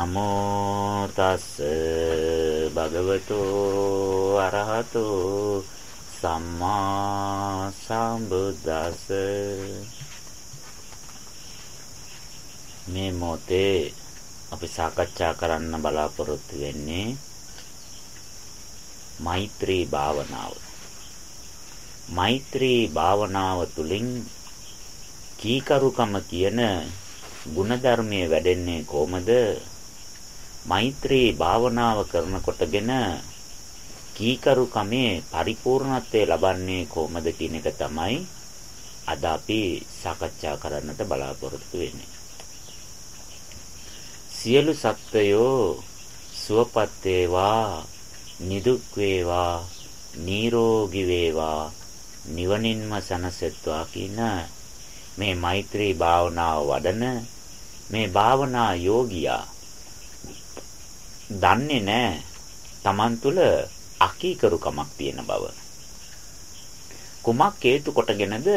නමෝ තස් භගවතු අරහතු සම්මා සම්බුද්දස්ස මේ මොතේ අපි සාකච්ඡා කරන්න බලාපොරොත්තු වෙන්නේ මෛත්‍රී භාවනාව. මෛත්‍රී භාවනාව තුළින් කීකරුකම කියන ಗುಣධර්මයේ වැඩෙන්නේ කොහමද? මෛත්‍රී භාවනාව කරනකොටගෙන කීකරුකමේ පරිපූර්ණත්වය ලබන්නේ කොහොමද කියන එක තමයි අද අපි සාකච්ඡා කරන්නට බලාපොරොත්තු වෙන්නේ. සියලු සත්වයෝ සුවපත් වේවා නිදුක් වේවා නිරෝගී වේවා නිවනින්ම සනසෙත්වා කියන මේ මෛත්‍රී භාවනාව වඩන මේ භාවනා යෝගියා දන්නේ නැහැ Taman තුල අකීකරුකමක් තියෙන බව. කුමක් හේතු කොටගෙනද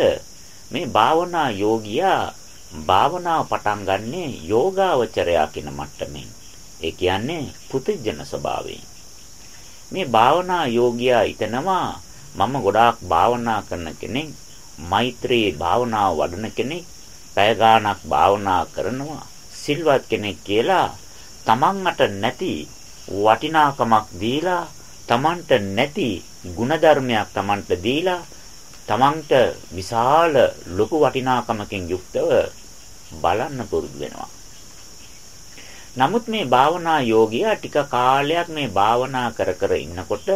මේ භාවනා යෝගියා භාවනාව පටන් ගන්නෙ යෝගාවචරයා කියන මට්ටමින්. ඒ කියන්නේ පුතිජන ස්වභාවයෙන්. මේ භාවනා යෝගියා හිතනවා මම ගොඩාක් භාවනා කරන කෙනෙක්, මෛත්‍රී භාවනාව වඩන කෙනෙක්, පැය ගාණක් භාවනා කරනවා, සිල්වත් කෙනෙක් කියලා තමන්ට නැති වටිනාකමක් දීලා තමන්ට නැති ಗುಣධර්මයක් තමන්ට දීලා තමන්ට විශාල ලොකු වටිනාකමකින් යුක්තව බලන්න පුරුදු වෙනවා. නමුත් මේ භාවනා යෝගියා ටික කාලයක් මේ භාවනා කර කර ඉන්නකොට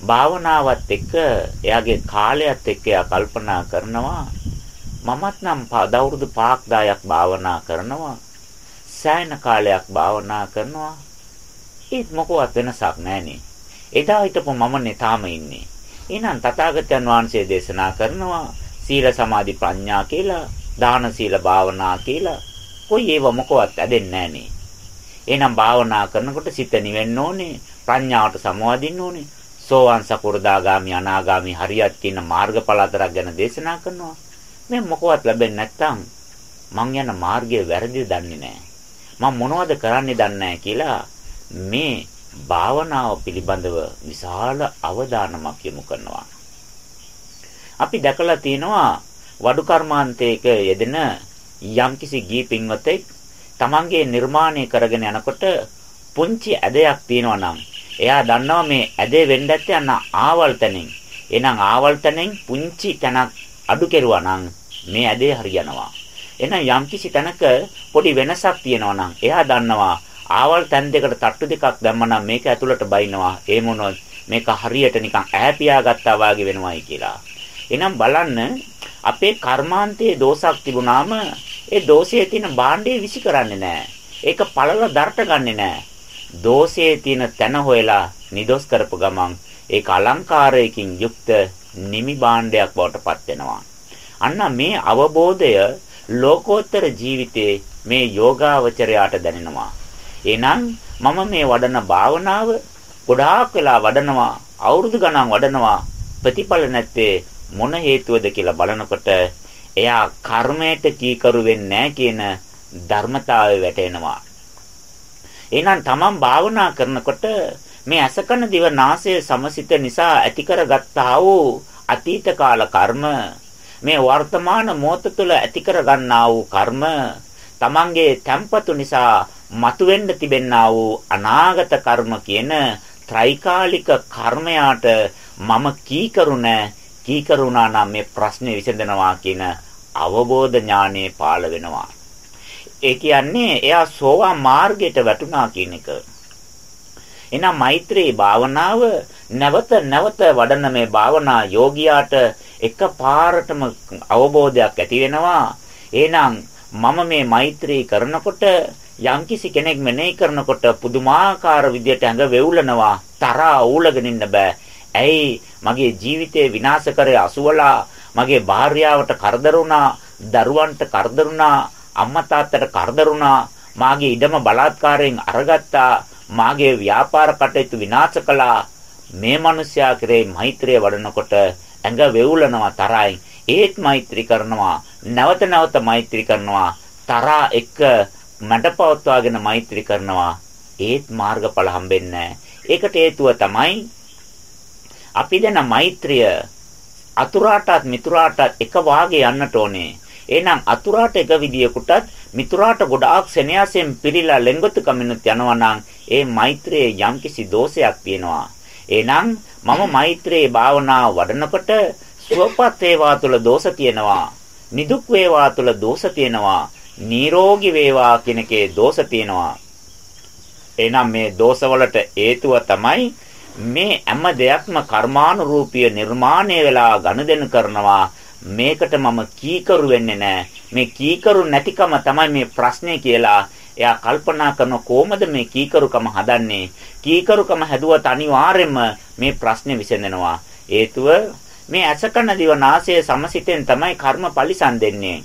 භාවනාවත් එක්ක එයාගේ කාලයත් එක්ක එයා කල්පනා කරනවා මමත් නම් දවුරුදු 5ක් 10ක් භාවනා කරනවා සෑහෙන කාලයක් භාවනා කරනවා. ඒත් මොකවත් වෙනසක් නැහනේ. එදා හිටපු මමනේ තාම ඉන්නේ. එහෙනම් තථාගතයන් වහන්සේ දේශනා කරනවා සීල සමාධි ප්‍රඥා කියලා දාන සීල භාවනා කියලා. කොයි ඒව මොකවත් ඇදෙන්නේ නැහනේ. එහෙනම් භාවනා කරනකොට සිත නිවෙන්න ඕනේ ප්‍රඥාවට සමවදින්න ඕනේ. සෝවාන් සකෘදාගාමි අනාගාමි හරියත් කියන මාර්ගඵල අතරක් ගැන දේශනා කරනවා. මේ මොකවත් ලැබෙන්නේ නැත්තම් මං යන මාර්ගය වැරදිද දන්නේ නැහැ. මම මොනවද කරන්නේ දන්නේ කියලා මේ භාවනාව පිළිබඳව විශාල අවධානමක් යොමු කරනවා. අපි දැකලා තියෙනවා වඩු කර්මාන්තයක යෙදෙන යම්කිසි ගී පින්වතෙක් තමන්ගේ නිර්මාණය කරගෙන යනකොට පුංචි ඇදයක් තියෙනවා නම් එයා දන්නවා මේ ඇදේ වෙන්න ඇත්තේ අන්න ආවල් තැනින්. එහෙනම් ආවල් තැනින් පුංචි තැනක් අඩු කෙරුවා නම් මේ ඇදේ හරියනවා. එහෙනම් යම්කිසි තැනක පොඩි වෙනසක් තියෙනවා නම් එයා දන්නවා ආවල් තැන් දෙකට තට්ටු දෙකක් දැම්මනම් මේක ඇතුළට බයිනවා. ඒ මොනොත් මේක හරියට නිකන් ඈපියා ගත්තා වාගේ වෙනවයි කියලා. එහෙනම් බලන්න අපේ කර්මාන්තයේ දෝෂක් තිබුණාම ඒ දෝෂයේ තියෙන භාණ්ඩය විසි කරන්නේ නැහැ. ඒක පළල දරට ගන්නෙ නැහැ. දෝෂයේ තියෙන තැන හොයලා නිදොස් කරපු ගමන් ඒක අලංකාරයකින් යුක්ත නිමි භාණ්ඩයක් බවට පත් වෙනවා. අන්න මේ අවබෝධය ලෝකෝත්තර ජීවිතයේ මේ යෝගාවචරයාට දැනෙනවා. එහෙනම් මම මේ වඩන භාවනාව ගොඩාක් වෙලා වඩනවා අවුරුදු ගණන් වඩනවා ප්‍රතිඵල නැත්තේ මොන හේතුවද කියලා බලනකොට එයා කර්මයට කීකරු වෙන්නේ කියන ධර්මතාවය වැටෙනවා. එහෙනම් තමන් භාවනා කරනකොට මේ අසකන දිව නාසය සමසිත නිසා ඇති කරගත්තා වූ අතීත කාල කර්ම මේ වර්තමාන මොහොත තුළ ඇති කරගන්නා වූ කර්ම තමන්ගේ තැම්පතු නිසා මතුවෙන්න තිබෙන්නා වූ අනාගත කර්ම කියන ත්‍රිකාලික කර්මයාට මම කීකරුණ කීකරුණා නම් මේ ප්‍රශ්නේ විසඳනවා කියන අවබෝධ ඥානෙ පාළ වෙනවා. ඒ කියන්නේ එයා සෝවාන් මාර්ගයට වැටුණා කියන එක. එහෙනම් මෛත්‍රී භාවනාව නැවත නැවත වඩන මේ භාවනා යෝගියාට එකපාරටම අවබෝධයක් ඇති වෙනවා. එහෙනම් මම මේ මෛත්‍රී කරනකොට යම්කිසි කෙනෙක් මෙනෙහි කරනකොට පුදුමාකාර විදියට ඇඟ වෙවුලනවා තරහා ඌලගෙන ඉන්න බෑ. ඇයි මගේ ජීවිතේ විනාශ කරේ අසුවලා මගේ භාර්යාවට කරදර වුණා, දරුවන්ට කරදර වුණා, අම්මා තාත්තට කරදර වුණා, මාගේ ඉඩම බලාත්කාරයෙන් අරගත්තා, මාගේ ව්‍යාපාර කටයුතු විනාශ කළා. මේ මිනිස්යා කරේ මෛත්‍රිය වඩනකොට ඇඟ වෙවුලනවා තරයි. ඒත් මෛත්‍රී කරනවා. නැවත නැවත මෛත්‍රී කරනවා. තරහා එක්ක මඩපවත්වාගෙන මෛත්‍රී කරනවා ඒත් මාර්ගඵල හම්බෙන්නේ ඒකට හේතුව තමයි අපි දෙන මෛත්‍රිය අතුරාටත් මිතුරාටත් එක වාගේ යන්නට ඕනේ. එහෙනම් අතුරාට එක විදියකටත් මිතුරාට ගොඩාක් සෙනෙහසෙන් පිරීලා ලෙන්ගොතු කමිනුත් යනවා නම් ඒ මෛත්‍රියේ යම්කිසි දෝෂයක් තියෙනවා. එහෙනම් මම මෛත්‍රියේ භාවනාව වඩනකොට සුවපත් වේවා තුල දෝෂ තියෙනවා. නිදුක් වේවා තුල දෝෂ තියෙනවා. නිරෝගී වේවා කියන එකේ දෝෂ තියෙනවා. එහෙනම් මේ දෝෂවලට හේතුව තමයි මේ හැම දෙයක්ම කර්මානුරූපීය නිර්මාණය වෙලා ගනුදෙනු කරනවා මේකට මම කීකරු වෙන්නේ නැහැ මේ කීකරු නැතිකම තමයි මේ ප්‍රශ්නේ කියලා එයා කල්පනා කරන කොහොමද මේ කීකරුකම හදන්නේ? කීකරුකම හැදුවත් අනිවාර්යයෙන්ම මේ ප්‍රශ්නේ විසඳෙනවා. හේතුව මේ අසකන දිව නාසය සමසිතෙන් තමයි කර්ම පරිසම් දෙන්නේ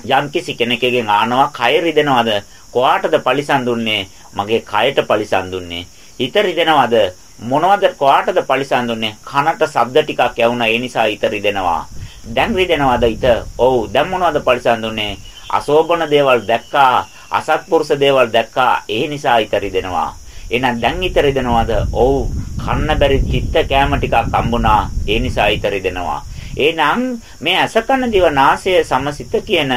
යම් කිසි කෙනෙක්ගෙන් ආනවා කය රිදෙනවද? කොහාටද පරිසම් දුන්නේ? මගේ කයට පරිසම් දුන්නේ. හිත රිදෙනවද? මොනවද කොහාටද පරිසම් දුන්නේ? කනට ශබ්ද ටිකක් ඇහුණා ඒ නිසා හිත රිදෙනවා. දැන් රිදෙනවද හිත? ඔව් දැන් මොනවද පරිසම් දුන්නේ? අශෝභන දේවල් දැක්කා. අසත්පුරුෂ දේවල් දැක්කා. ඒ නිසා හිත රිදෙනවා. එහෙනම් දැන් හිත රිදෙනවද? ඔව්. කන්න බැරි චිත්ත කැම ටිකක් හම්බුණා. ඒ නිසා හිත රිදෙනවා. එහෙනම් මේ අසකන දිව නාසය සමසිත කියන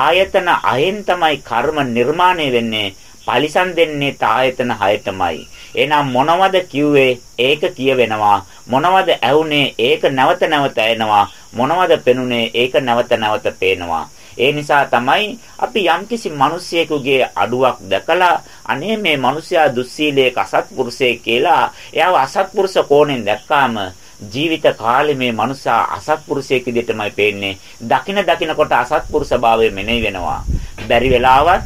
ආයතන අයෙන් තමයි කර්ම නිර්මාණය වෙන්නේ. පරිසම් දෙන්නේ තායතන හයටමයි. එහෙනම් මොනවද කිව්වේ? ඒක කියවෙනවා. මොනවද ඇහුනේ? ඒක නැවත නැවත ඇහෙනවා. මොනවද පෙනුනේ? ඒක නැවත නැවත පේනවා. ඒ නිසා තමයි අපි යම්කිසි මිනිසියෙකුගේ අඩුවක් දැකලා අනේ මේ මිනිසයා දුස්සීලයක අසත්පුරුෂයෙක් කියලා එයාව අසත්පුරුෂ කෝණයෙන් දැක්කාම ජීවිත කාලේ මේ මනුෂ්‍යා අසත්පුරුෂයෙක් විදිහටමයි පේන්නේ. දකින දකිනකොට අසත්පුරුෂ භාවය මෙනෙහි වෙනවා. බැරි වෙලාවත්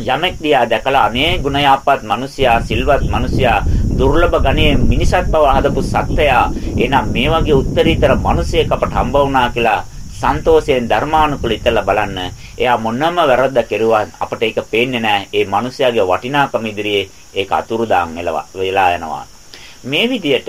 යමෙක් දිහා දැකලා අනේ ගුණයාපත් මිනිසයා සිල්වත් මිනිසයා දුර්ලභ ගණයේ මිනිසත් බව හදපු සත්‍යයා එහෙනම් මේ වගේ උත්තරීතර මිනිසෙක් අපට හම්බ වුණා කියලා සන්තෝෂයෙන් ධර්මානුකූල ඉතලා බලන්න. එයා මොනම වැරද්ද කෙරුවත් අපට ඒක පේන්නේ නැහැ. ඒ මිනිසයාගේ වටිනාකම ඉදිරියේ ඒක අතුරුදාන් වෙලා යනවා. මේ විදිහට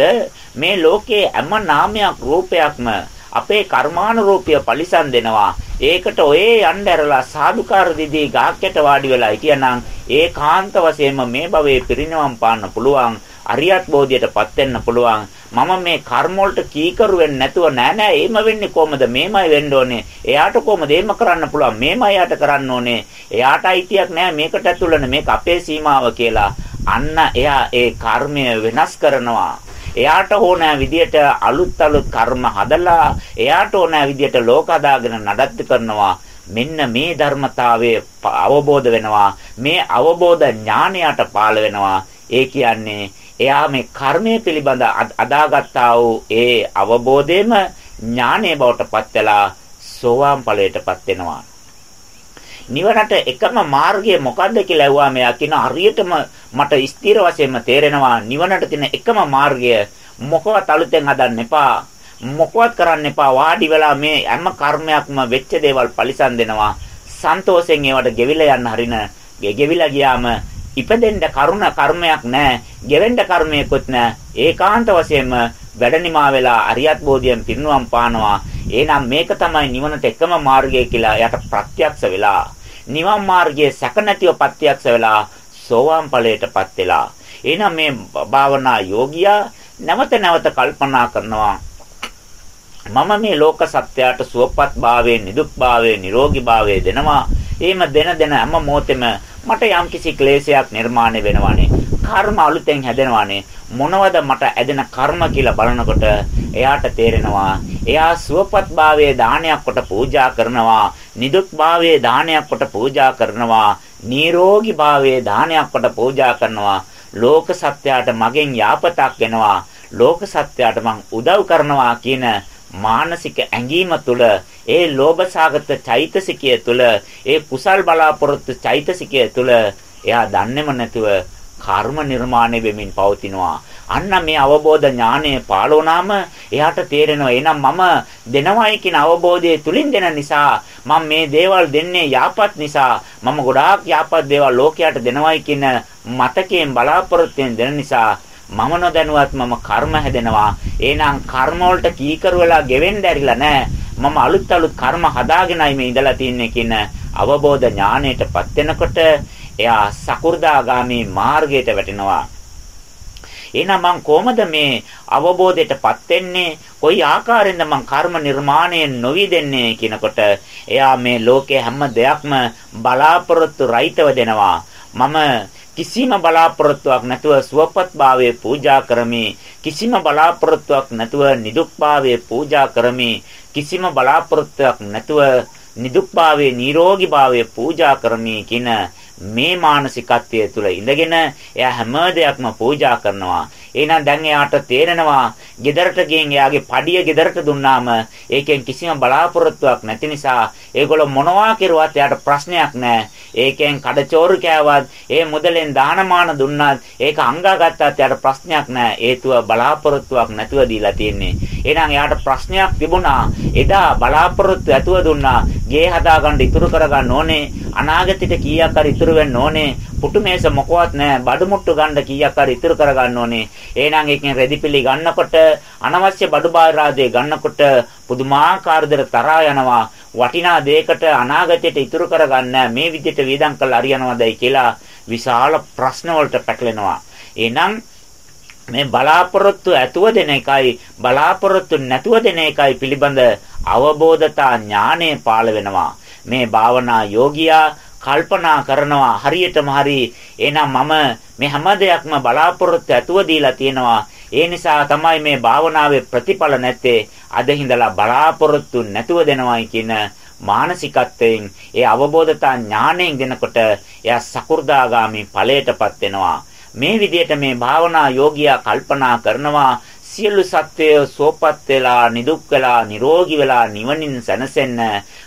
මේ ලෝකයේ හැම නාමයක් රූපයක්ම අපේ කර්මානුරූපීය පරිසම් දෙනවා. ඒකට ඔයේ යන්න ඇරලා සාදුකාර දිදී ගාක්කට වාඩි වෙලා හිටියනම් ඒකාන්ත වශයෙන්ම මේ භවයේ පිරිනවම් පාන්න පුළුවන්. අරියත් බෝධියටපත් වෙන්න පුළුවන්. මම මේ කර්ම වලට කීකරු වෙන්නේ නැතුව නෑ නෑ එහෙම වෙන්නේ කොහමද? මේමයි වෙන්න ඕනේ. එයාට කොහමද එහෙම කරන්න පුළුවන්? මේමයි යාට කරන්න ඕනේ. එයාට අයිතියක් නෑ මේකට ඇතුළන මේක අපේ සීමාව කියලා. අන්න එයා ඒ කර්මය වෙනස් කරනවා. එයාට ඕන විදියට අලුත් අලුත් කර්ම හදලා එයාට ඕන විදියට ලෝක අදාගෙන නඩත්තු කරනවා මෙන්න මේ ධර්මතාවය අවබෝධ වෙනවා මේ අවබෝධ ඥානයට පාළ වෙනවා ඒ කියන්නේ එයා මේ කර්මය පිළිබඳ අදාගත්තා වූ ඒ අවබෝධයම ඥානයේ බවට පත් වෙලා සෝවාන් ඵලයටපත් වෙනවා. නිවනට එකම මාර්ගය මොකද්ද කියලා ඇහුවා මෙයා කියන හරියටම මට ස්ථිර වශයෙන්ම තේරෙනවා නිවනට තියෙන එකම මාර්ගය මොකවත් අලුතෙන් හදන්න එපා මොකවත් කරන්න එපා වාඩි වෙලා මේ හැම කර්මයක්ම වෙච්ච දේවල් පරිසම් දෙනවා. සන්තෝෂෙන් ඒවට ගෙවිලා යන්න හරින ගෙවිලා ගියාම ඉපදෙන්න කරුණ කර්මයක් නැහැ ගෙවෙන්න කර්මයක්වත් නැහැ ඒකාන්ත වශයෙන්ම වැඩනිමා වෙලා අරියත් බෝධියෙන් පිරිනුවම් පානවා. එහෙනම් මේක තමයි නිවනට එකම මාර්ගය කියලා එයාට ප්‍රත්‍යක්ෂ වෙලා. නිවන් මාර්ගයේ සැක නැතිව ප්‍රත්‍යක්ෂ වෙලා සෝවාන් ඵලයටපත් වෙලා. එහෙනම් මේ භාවනා යෝගියා නැවත නැවත කල්පනා කරනවා. මම මේ ලෝක සත්‍යයට සුවපත් භාවයේ නිදුක් භාවයේ නිරෝගී භාවයේ දෙනවා. එහෙම දෙන දෙන හැම මොහොතෙම මට යම්කිසි ක්ලේශයක් නිර්මාණය වෙනවානේ. කර්ම අලුතෙන් හැදෙනවානේ. මොනවද මට ඇදෙන කර්ම කියලා බලනකොට එයාට තේරෙනවා එයා සුවපත් භාවයේ දානයක් කොට පූජා කරනවා නිදුක් භාවයේ දානයක් කොට පූජා කරනවා නිරෝගී භාවයේ දානයක් කොට පූජා කරනවා ලෝක සත්‍යයට මගෙන් යාපතක් වෙනවා ලෝක සත්‍යයට මං උදව් කරනවා කියන මානසික ඇඟීම තුළ ඒ ලෝභසාගත චෛතසිකය තුළ ඒ කුසල් බලාපොරොත්තු චෛතසිකය තුළ එයා දන්නේම නැතුව කර්ම නිර්මාණය වෙමින් පවතිනවා. අන්න මේ අවබෝධ ඥානය පාලෝනාම එයාට තේරෙනවා එහෙනම් මම දෙනවයි කියන අවබෝධය තුලින් දෙන නිසා මම මේ දේවල් දෙන්නේ යාපත් නිසා මම ගොඩාක් යාපත් දේවල් ලෝකයට දෙනවයි කියන මතකයෙන් බලාපොරොත්තුෙන් දෙන නිසා මම නොදැනුවත් මම කර්ම හැදෙනවා. එහෙනම් කර්ම වලට කීකරු වෙලා ගෙවෙන්න ඇරිලා නැහැ. මම අලුත් අලුත් කර්ම හදාගෙනයි මේ ඉඳලා තින්නේ කියන අවබෝධ ඥාණයටපත් වෙනකොට එයා සකු르දාගාමි මාර්ගයට වැටෙනවා. එහෙනම් මං කොහොමද මේ අවබෝධයටපත් වෙන්නේ? කොයි ආකාරයෙන්ද මං කර්ම නිර්මාණය නොවි දෙන්නේ කියනකොට එයා මේ ලෝකයේ හැම දෙයක්ම බලාපොරොත්තු රහිතව දෙනවා. මම කිසිම බලාපොරොත්තුවක් නැතුව සුවපත්භාවයේ පූජා කරමි. කිසිම බලාපොරොත්තුවක් නැතුව නිදුක්භාවයේ පූජා කරමි. කිසිම බලාපොරොත්තුවක් නැතුව නිදුක්භාවයේ නිරෝගීභාවයේ පූජා කරමි කියන මේ මානසිකත්වය තුළ ඉඳගෙන එයා හැම දෙයක්ම පූජා කරනවා. එහෙනම් දැන් එයාට තේරෙනවා ගෙදරට ගින් එයාගේ පඩිය ගෙදරට දුන්නාම ඒකෙන් කිසිම බලාපොරොත්තුවක් නැති නිසා ඒගොල්ලෝ මොනවා කෙරුවත් එයාට ප්‍රශ්නයක් නැහැ. ඒකෙන් කඩචෝරු කෑවත් ඒ මුදලෙන් දානමාන දුන්නත් ඒක අංගාගත්තත් එයාට ප්‍රශ්නයක් නැහැ. හේතුව බලාපොරොත්තුවක් නැතුව දීලා තියෙන්නේ. එහෙනම් එයාට ප්‍රශ්නයක් තිබුණා. එදා බලාපොරොත්තු ඇතුව දුන්නා. ගේ හදාගන්න ඉතුරු කරගන්න ඕනේ. අනාගතෙට කීයක් හරි ඉතුරු වෙන්න ඕනේ. පුටු මේස මොකවත් නැහැ. බඩු මුට්ටු ගන්න කීයක් හරි ඉතුරු කරගන්න ඕනේ. එහෙනම් එකෙන් රෙදිපිලි ගන්නකොට අනවශ්‍ය බඩු බාරාදේ ගන්නකොට පුදුමාකාර දර තරහා යනවා. වටිනා දෙයකට අනාගතයට ඉතුරු කරගන්න මේ විදිහට වේදම් කළ අරියනවදයි කියලා විශාල ප්‍රශ්න වලට පැටලෙනවා. එහෙනම් මේ බලාපොරොත්තු ඇතුව දෙන එකයි බලාපොරොත්තු නැතුව දෙන එකයි පිළිබඳ අවබෝධතා ඥානය පාළ වෙනවා. මේ භාවනා යෝගියා කල්පනා කරනවා හරියටම හරි. එහෙනම් මම මේ හැම දෙයක්ම බලාපොරොත්තු ඇතුව දීලා තියෙනවා. ඒ නිසා තමයි මේ භාවනාවේ ප්‍රතිඵල නැත්තේ. අද හිඳලා බලාපොරොත්තු නැතුව දෙනවයි කියන මානසිකත්වයෙන් ඒ අවබෝධතා ඥාණයෙන් දෙනකොට එයා සකු르දාගාමි ඵලයටපත් වෙනවා. මේ විදිහට මේ භාවනා යෝගියා කල්පනා කරනවා. සියලු සත්වය සෝපත් වෙලා නිදුක් වෙලා නිරෝගී වෙලා නිවනින් සැනසෙන්න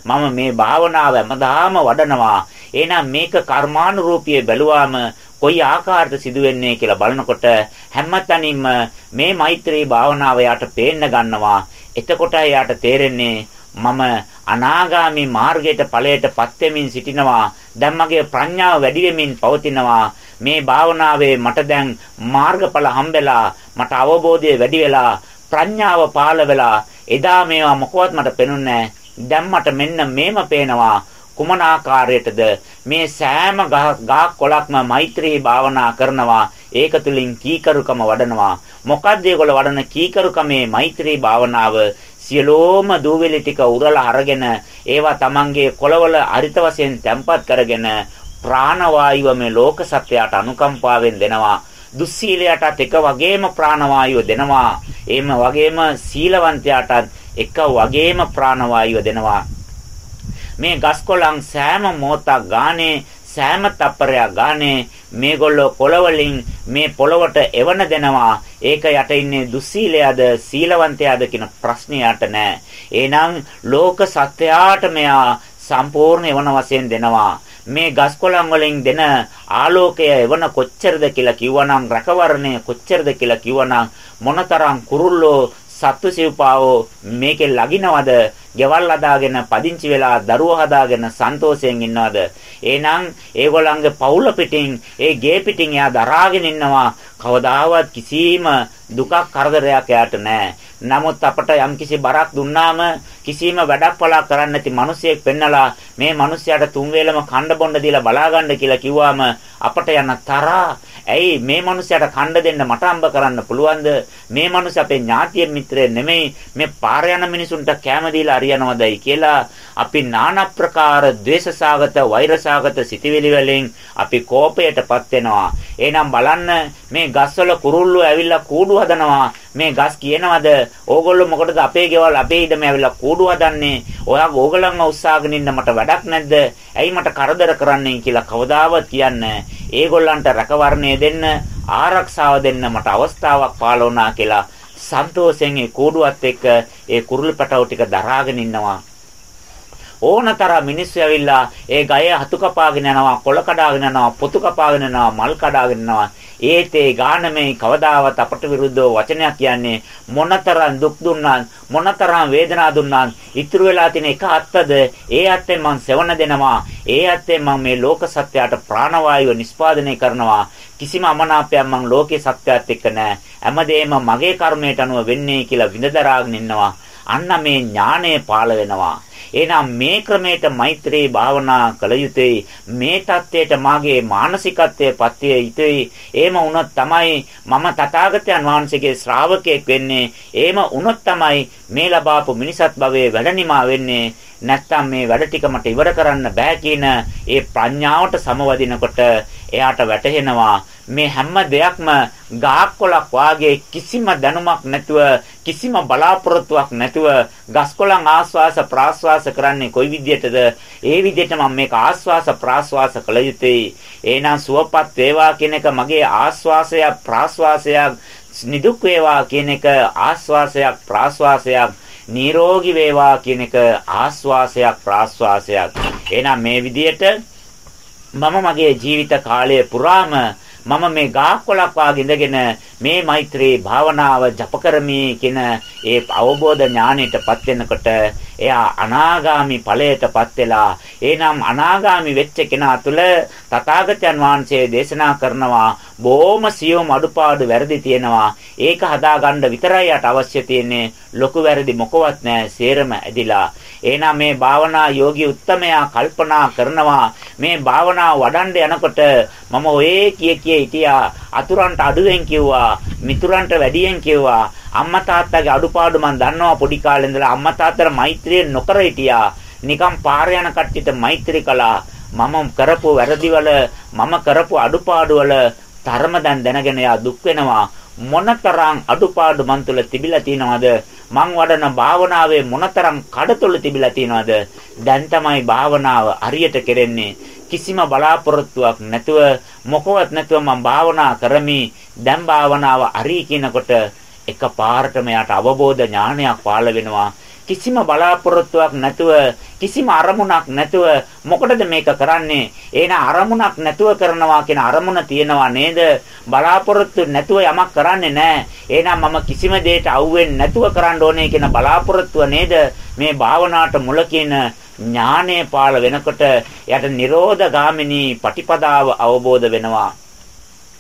මම මේ භාවනාව හැමදාම වඩනවා එහෙනම් මේක කර්මානුරූපී බැලුවාම කොයි ආකාරයට සිදුවෙන්නේ කියලා බලනකොට හැමතැනින්ම මේ මෛත්‍රී භාවනාව යාට පේන්න ගන්නවා. එතකොට යාට තේරෙන්නේ මම අනාගාමි මාර්ගයට ඵලයටපත් වෙමින් සිටිනවා. දැන් මගේ ප්‍රඥාව වැඩි වෙමින් පවතිනවා. මේ භාවනාවේ මට දැන් මාර්ගඵල හම්බෙලා මට අවබෝධය වැඩි වෙලා ප්‍රඥාව පාළ වෙලා එදා මේවා මොකවත් මට පෙනුන්නේ දැන් මට මෙන්න මේම පේනවා කුමන ආකාරයටද මේ සෑම ගහක් කොලක්ම මෛත්‍රී භාවනා කරනවා. ඒක තුලින් කීකරුකම වඩනවා. මොකද්ද ඒගොල්ල වඩන කීකරුකමේ මෛත්‍රී භාවනාව? සියලෝම දූවිලි ටික උරලා අරගෙන ඒවා Tamange කොළවල අරිත වශයෙන් තැම්පත් කරගෙන ප්‍රාණවායුව මේ ලෝක සත්‍යයට අනුකම්පාවෙන් දෙනවා. දුස්සීලයටත් එක වගේම ප්‍රාණවායුව දෙනවා. එහෙම වගේම සීලවන්තයාටත් එක වගේම ප්‍රාණවායුව දෙනවා. මේ ගස්කොළන් සෑම මොහොතක් ගානේ සෑම තප්පරයක් ගානේ මේගොල්ලෝ පොළවලින් මේ පොළවට එවන දෙනවා. ඒක යට ඉන්නේ දුස්සීලයාද සීලවන්තයාද කියන ප්‍රශ්නේ යට නෑ. එහෙනම් ලෝක සත්‍යයට මෙයා සම්පූර්ණ එවන වශයෙන් දෙනවා. මේ ගස්කොළන් වලින් දෙන ආලෝකය එවන කොච්චරද කියලා කිව්වනම් රැකවරණය කොච්චරද කියලා කිව්වනම් මොනතරම් කුරුල්ලෝ සත්තු සිව්පාවෝ මේකේ ලගිනවද ගෙවල් හදාගෙන පදිංචි වෙලා දරුවෝ හදාගෙන සන්තෝෂයෙන් ඉන්නවද? එහෙනම් ඒගොල්ලන්ගේ පවුල පිටින් ඒ ගේ පිටින් එයා දරාගෙන ඉන්නවා. කවදාවත් කිසිම දුකක් කරදරයක් එයාට නැහැ. නමුත් අපට යම්කිසි බරක් දුන්නාම කිසිම වැඩක් පලා කරන්න නැති මිනිසෙක් පෙන්නලා මේ මිනිස්යාට තුන් වේලම කණ්ඩ බොණ්ඩ දීලා බලා ගන්න කියලා කිව්වම අපට යන තරහා ඇයි මේ මිනිස්යාට කණ්ඩ දෙන්න මට අම්බ කරන්න පුළුවන්ද? මේ මිනිස් අපේ ඥාතිය මිත්‍රය නෙමෙයි මේ පාර යන මිනිසුන්ට කැම දීලා හරියනවදයි කියලා අපි নানা ප්‍රකාර ද්වේෂසාගත වෛරසාගත සිටිවිලි වලින් අපි කෝපයටපත් වෙනවා. එහෙනම් බලන්න මේ ගස්වල කුරුල්ලෝ ඇවිල්ලා කූඩු හදනවා. මේ ගස් කියනවද? ඕගොල්ලෝ මොකටද අපේ ගෙවල් අපේ ඉඩම ඇවිල්ලා කූඩු හදන්නේ? ඔයා ඕගලන්ව උස්සාගෙන ඉන්න මට වැඩක් නැද්ද? ඇයි මට කරදර කරන්නේ කියලා කවදාවත් කියන්නේ. ඒගොල්ලන්ට රැකවරණය දෙන්න ආරක්ෂාව දෙන්න මට අවස්ථාවක් පාළ වුණා කියලා සන්තෝෂයෙන් ඒ කූඩුවත් එක්ක ඒ කුරුළු පැටව ටික දරාගෙන ඉන්නවා. ඕනතරම් මිනිස්සු ඇවිල්ලා ඒ ගය හතු කපාගෙන යනවා කොළ කඩාගෙන යනවා පොතු කපාගෙන යනවා මල් කඩාගෙන යනවා. ඒත් ඒ ගානමේ කවදාවත් අපට විරුද්ධව වචනයක් කියන්නේ මොනතරම් දුක් දුන්නාත් මොනතරම් වේදනා දුන්නාත් ඉතුරු වෙලා තියෙන එක අත්තද? ඒ අත්තෙන් මං සෙවණ දෙනවා. ඒ අත්තෙන් මං මේ ලෝක සත්‍යයට ප්‍රාණවායුව නිස්පාදනය කරනවා. කිසිම අමනාපයක් මං ලෝකේ සත්‍යයත් එක්ක නැහැ හැමදේම මගේ කර්මයට අනුව වෙන්නේ කියලා විඳ දරාගෙන ඉන්නවා. අන්න මේ ඥානය පාළ වෙනවා. එහෙනම් මේ ක්‍රමයට මෛත්‍රී භාවනා කළ යුතුයි. මේ தത്വයට මාගේ මානසිකත්වයේ පත්විය යුතුයි. එහෙම වුණොත් තමයි මම තථාගතයන් වහන්සේගේ ශ්‍රාවකයෙක් වෙන්නේ. එහෙම වුණොත් තමයි මේ ලබාපු මිනිසත් භවයේ වැඩනිමා වෙන්නේ. නැත්තම් මේ වැඩ ටික මට ඉවර කරන්න බෑ කියන ඒ ප්‍රඥාවට සමවදිනකොට එයාට වැටහෙනවා මේ හැම දෙයක්ම ගහකොලක් වාගේ කිසිම දැනුමක් නැතුව කිසිම බලාපොරොත්තුවක් නැතුව ගස්කොලන් ආස්වාස ප්‍රාස්වාස කරන්නේ කොයි විදියටද? ඒ විදියට මම මේක ආස්වාස ප්‍රාස්වාස කළ යුතුයි. එහෙනම් සුවපත් වේවා කියන එක මගේ ආස්වාසයක් ප්‍රාස්වාසයක් නිදුක් වේවා කියන එක ආස්වාසයක් ප්‍රාස්වාසයක් නිරෝගී වේවා කියන එක ආස්වාසයක් ප්‍රාස්වාසයක්. එහෙනම් මේ විදියට මම මගේ ජීවිත කාලය පුරාම මම මේ ගාක්කොලක් වාගේ ඉඳගෙන මේ මෛත්‍රී භාවනාව ජප කරමි කියන ඒ අවබෝධ ඥාණයටපත් වෙනකොට එයා අනාගාමි ඵලයටපත් වෙලා එනම් අනාගාමි වෙච්ච කෙනා තුළ තථාගතයන් වහන්සේ දේශනා කරනවා බොහොම සියුම් අඩුපාඩු වැරදි තියෙනවා. ඒක හදාගන්න විතරයි යට අවශ්‍ය තියෙන්නේ. ලොකු වැරදි මොකවත් නැහැ සේරම ඇදිලා. එහෙනම් මේ භාවනා යෝගී උත්තමයා කල්පනා කරනවා මේ භාවනාව වඩන්න යනකොට මම ඔය කිය කිය හිටියා. අතුරන්ට අඩුවෙන් කිව්වා මිතුරන්ට වැඩියෙන් කිව්වා. අම්මා තාත්තාගේ අඩුපාඩු මන් දන්නවා පොඩි කාලේ ඉඳලා අම්මා තාත්තට මෛත්‍රිය නොකර හිටියා. නිකම් පාර යන කට්ටියට මෛත්‍රී කළා. මම කරපු වැරදිවල මම කරපු අඩුපාඩුවල තරම දැන් දැනගෙන යා දුක් වෙනවා. මොනතරම් අඩුපාඩු මන් තුළ තිබිලා තියෙනවද? මං වඩන භාවනාවේ මොනතරම් කඩතොළු තිබිලා තියෙනවද? දැන් තමයි භාවනාව හරියට කෙරෙන්නේ. කිසිම බලාපොරොත්තුවක් නැතුව මොකවත් නැතුව මම භාවනා කරමි. දැන් භාවනාව හරි කියනකොට එකපාරටම යාට අවබෝධ ඥානයක් පාළ වෙනවා. කිසිම බලාපොරොත්තුවක් නැතුව කිසිම අරමුණක් නැතුව මොකටද මේක කරන්නේ? එහෙනම් අරමුණක් නැතුව කරනවා කියන අරමුණ තියෙනවා නේද? බලාපොරොත්තු නැතුව යමක් කරන්නේ නැහැ. එහෙනම් මම කිසිම දෙයකට අවුෙන්නේ නැතුව කරන්න ඕනේ කියන බලාපොරොත්තුව නේද? මේ භාවනාවට මුල කියන ඥානය පාළ වෙනකොට යට නිරෝධ ගාමිනී පටිපදාව අවබෝධ වෙනවා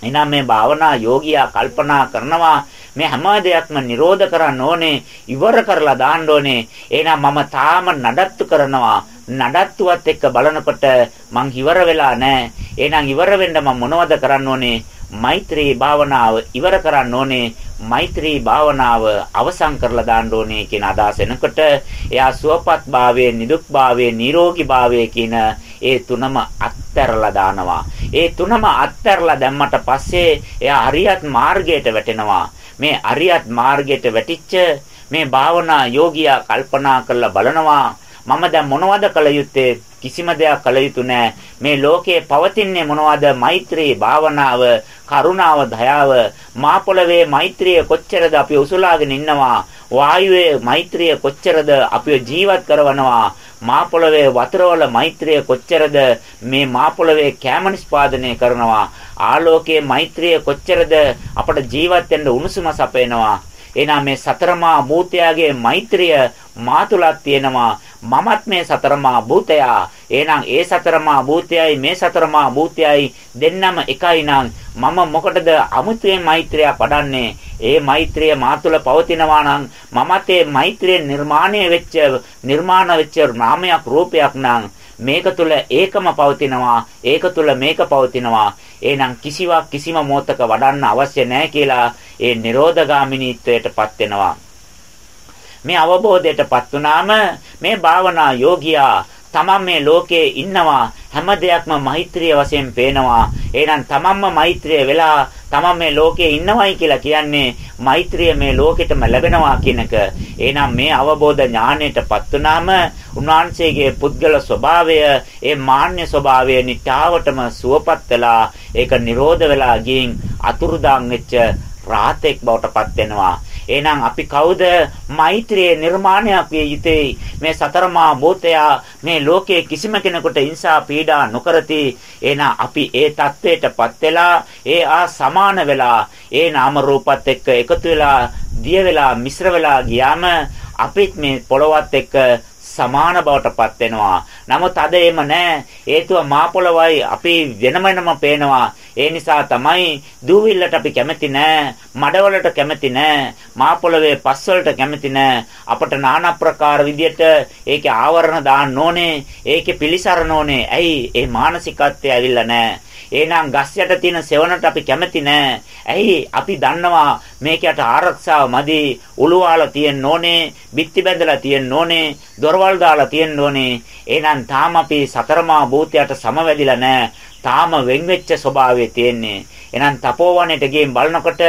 එහෙනම් මේ භාවනා යෝගියා කල්පනා කරනවා මේ හැම දෙයක්ම නිරෝධ කරන්න ඕනේ ඉවර කරලා දාන්න ඕනේ. එහෙනම් මම තාම නඩත්තු කරනවා. නඩත්තුවත් එක්ක බලනකොට මං ඉවර වෙලා නැහැ. එහෙනම් ඉවර වෙන්න මම මොනවද කරන්න ඕනේ? මෛත්‍රී භාවනාව ඉවර කරන්න ඕනේ. මෛත්‍රී භාවනාව අවසන් කරලා දාන්න ඕනේ කියන අදහස එනකොට එයා සුවපත් භාවයේ නිදුක් භාවයේ නිරෝගී භාවයේ කියන ඒ තුනම අත්හැරලා දානවා. ඒ තුනම අත්හැරලා දැම්මට පස්සේ එයා හරියත් මාර්ගයට වැටෙනවා. මේ අරියත් මාර්ගයට වැටිච්ච මේ භාවනා යෝගියා කල්පනා කරලා බලනවා මම දැන් මොනවද කළ යුත්තේ? කිසිම දෙයක් කළ යුතු නැහැ මේ ලෝකයේ පවතින්නේ මොනවද? මෛත්‍රී භාවනාව කරුණාව දයාව. මා පොළවේ මෛත්‍රිය කොච්චරද අපි උසුලාගෙන ඉන්නවා? වායුවේ මෛත්‍රිය කොච්චරද අපිව ජීවත් කරවනවා? මා පොළවේ වතුරවල මෛත්‍රිය කොච්චරද? මේ මා පොළවේ කැම නිස්පාදනය කරනවා. ආලෝකයේ මෛත්‍රිය කොච්චරද? අපට ජීවත් වෙන්න උණුසුම සපයනවා. එහෙනම් මේ සතරමා භූතයාගේ මෛත්‍රිය මා තුලක් තියෙනවා. මමත් මේ සතරමා භූතයා. එහෙනම් ඒ සතරමා භූතයයි මේ සතරමා භූතයයි දෙන්නම එකයි නම් මම මොකටද අමුතුවෙන් මෛත්‍රිය පඩන්නේ? ඒ මෛත්‍රිය මා තුළ පවතිනවා නම් මමත් ඒ මෛත්‍රිය නිර්මාණය වෙච්ච නිර්මාණ වෙච්ච නාමයක් රූපයක් නම් මේක තුළ ඒකම පවතිනවා ඒක තුළ මේක පවතිනවා. එහෙනම් කිසිවක් කිසිම මොහතක වඩන්න අවශ්‍ය නැහැ කියලා ඒ නිරෝධගාමිනීත්වයටපත් වෙනවා. මේ අවබෝධයටපත් වුනාම මේ භාවනා යෝගියා තමන් මේ ලෝකේ ඉන්නවා හැම දෙයක්ම මෛත්‍රිය වශයෙන් පේනවා. එහෙනම් තමන්ම මෛත්‍රිය වෙලා තමන් මේ ලෝකේ ඉන්නවයි කියලා කියන්නේ මෛත්‍රිය මේ ලෝකෙටම ලැබෙනවා කියන එක. එහෙනම් මේ අවබෝධ ඥාණයටපත් වුනාම උන්වහන්සේගේ පුද්ගල ස්වභාවය, ඒ මාන්‍ය ස්වභාවය නිටාවටම සුවපත් වෙලා ඒක නිරෝධ වෙලා ගින් අතුරුදාන් වෙච්ච රාතෙක් බවට පත් වෙනවා. එහෙනම් අපි කවුද? මෛත්‍රියේ නිර්මාණයක් විය යුතේ. මේ සතරමා භූතයා මේ ලෝකයේ කිසිම කෙනෙකුට ඉන්සා පීඩා නොකරති. එහෙනම් අපි ඒ தത്വයටපත් වෙලා, ඒ ආ සමාන වෙලා, ඒ නාම රූපත් එක්ක එකතු වෙලා, දිය වෙලා, මිශ්‍ර වෙලා ගියාම අපිත් මේ පොළවත් එක්ක සමාන බවටපත් වෙනවා. නමුත් අද එහෙම නැහැ. හේතුව මා පොළවයි අපි වෙනමනම පේනවා. ඒ නිසා තමයි දූවිල්ලට අපි කැමති නැහැ. මඩවලට කැමති නැහැ. මා පොළවේ පස්වලට කැමති නැහැ. අපට নানা ප්‍රකාර විදියට ඒකේ ආවරණ දාන්න ඕනේ. ඒකේ පිලිසරණ ඕනේ. ඇයි? ඒ මානසිකත්වය ඇවිල්ලා නැහැ. එහෙනම් ගස් යට තියෙන සෙවණට අපි කැමති නෑ. ඇයි? අපි දන්නවා මේකට ආරක්ෂාව මදි. උළුවාල තියෙන්න ඕනේ, බිත්ති බැඳලා තියෙන්න ඕනේ, දොරවල් දාලා තියෙන්න ඕනේ. එහෙනම් තාම අපි සතරමා භූතයට සමවැදිලා නෑ. තාම වෙන් වෙච්ච ස්වභාවය තියෙන්නේ. එහෙනම් තපෝවනයට ගිහින් බලනකොට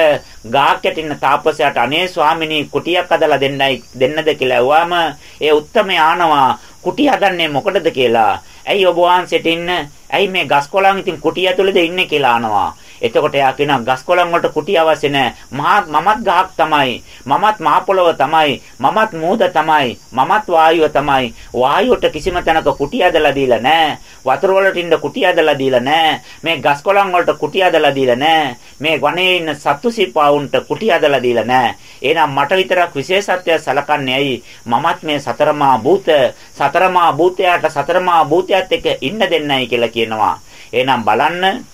ගාක් යටින්න තාපසයාට අනේ ස්වාමිනී කුටියක් හදලා දෙන්නයි දෙන්නද කියලා ඇහුවාම ඒ උත්තමයා ආනවා කුටි හදන්නේ මොකටද කියලා. ඇයි ඔබ වහන්සේට ඉන්න ඇයි මේ ගස් කොළන් ඉතින් කුටිය ඇතුළේද ඉන්නේ කියලා අහනවා. එතකොට එයා කියනවා ගස් කොළන් වලට කුටි අවශ්‍ය නැහැ. මමත් ගහක් තමයි. මමත් මහ පොළව තමයි. මමත් මූද තමයි. මමත් වායුව තමයි. වායුවට කිසිම තැනක කුටි ඇදලා දීලා නැහැ. වතුර වලට ඉන්න කුටි ඇදලා දීලා නැහැ. මේ ගස් කොළන් වලට කුටි ඇදලා දීලා නැහැ. මේ වනයේ ඉන්න සත්තු සිපාවුන්ට කුටි ඇදලා දීලා නැහැ. එහෙනම් මට විතරක් විශේෂත්වය සලකන්නේ ඇයි? මමත් මේ සතරමා භූත සතරමා භූතයාට සතරමා භූතයත් එක්ක ඉන්න දෙන්නයි කියලා කියනවා. එහෙනම් බලන්න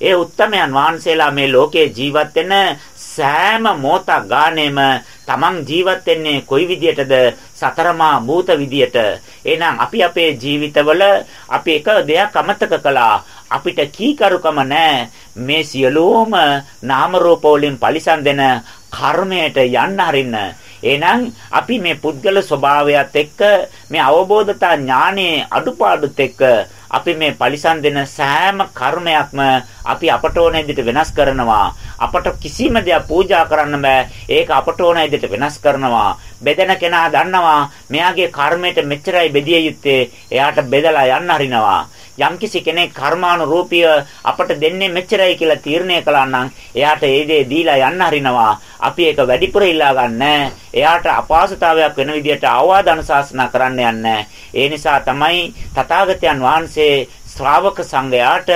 ඒ උත්තමයන් වහන්සේලා මේ ලෝකේ ජීවත් වෙන සෑම මොහොතක් ගානේම තමන් ජීවත් වෙන්නේ කොයි විදියටද? සතරමා භූත විදියට. එහෙනම් අපි අපේ ජීවිතවල අපි එක දෙයක් අමතක කළා. අපිට කීකරුකම නැහැ. මේ සියලුම නාම රූප වලින් පරිසම් දෙන කර්මයට යන්න හරින්න. එහෙනම් අපි මේ පුද්ගල ස්වභාවයත් එක්ක මේ අවබෝධතා ඥානයේ අඩුපාඩුත් එක්ක අපි මේ පරිසම් දෙන සෑම කර්මයක්ම අපි අපට ඕන විදිහට වෙනස් කරනවා. අපට කිසිම දෙයක් පූජා කරන්න බෑ. ඒක අපට ඕන විදිහට වෙනස් කරනවා. බෙදෙන කෙනා දන්නවා මෙයාගේ කර්මයට මෙච්චරයි බෙදිය යුත්තේ. එයාට බෙදලා යන්න හරිනවා. යම්කිසි කෙනෙක් කර්මානුරූපීව අපට දෙන්නේ මෙච්චරයි කියලා තීරණය කළා නම් එයාට ඒ දේ දීලා යන්න හරිනවා. අපි ඒක වැඩිපුර ඉල්ලා ගන්නෑ. එයාට අපහසුතාවයක් වෙන විදිහට අවවාද අනුශාසනා කරන්න යන්නේ ඒ නිසා තමයි තථාගතයන් වහන්සේ ශ්‍රාවක සංඝයාට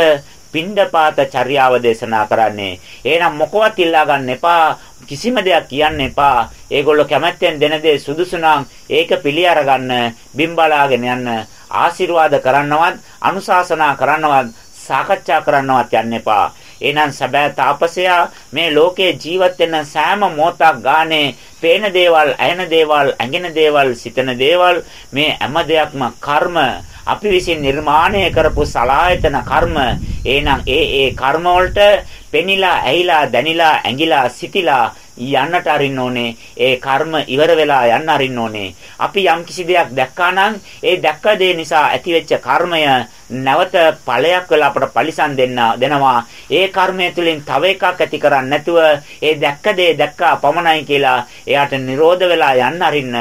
පින්ඩපාත චර්යාව දේශනා කරන්නේ. එහෙනම් මොකවත් ඉල්ලා ගන්න එපා. කිසිම දෙයක් කියන්න එපා. ඒගොල්ලෝ කැමැත්තෙන් දෙන දේ සුදුසු නම් ඒක පිළි අරගන්න, බිම්බලාගෙන යන්න, ආශිර්වාද කරන්නවත්, අනුශාසනා කරන්නවත්, සාකච්ඡා කරන්නවත් යන්න එපා. එහෙනම් සැබෑ තාපසයා මේ ලෝකේ ජීවත් වෙන සෑම මොහොතක් ගානේ පේන දේවල්, ඇහෙන දේවල්, ඇඟෙන දේවල්, සිතන දේවල් මේ හැම දෙයක්ම කර්ම අපි විසින් නිර්මාණය කරපු සලායතන කර්ම එහෙනම් ඒ ඒ කර්ම වලට පෙනිලා ඇහිලා දැනිලා ඇඟිලා සිටිලා යන්නට අරින්න ඕනේ. ඒ කර්ම ඉවර වෙලා යන්න අරින්න ඕනේ. අපි යම් කිසි දෙයක් දැක්කා නම් ඒ දැක්ක දේ නිසා ඇතිවෙච්ච කර්මය නැවත ඵලයක් වෙලා අපට පරිසම් දෙන්න දෙනවා. ඒ කර්මය තුළින් තව එකක් ඇති කරන්නේ නැතුව ඒ දැක්ක දේ දැක්කා පමණයි කියලා එයාට නිරෝධ වෙලා යන්න අරින්න.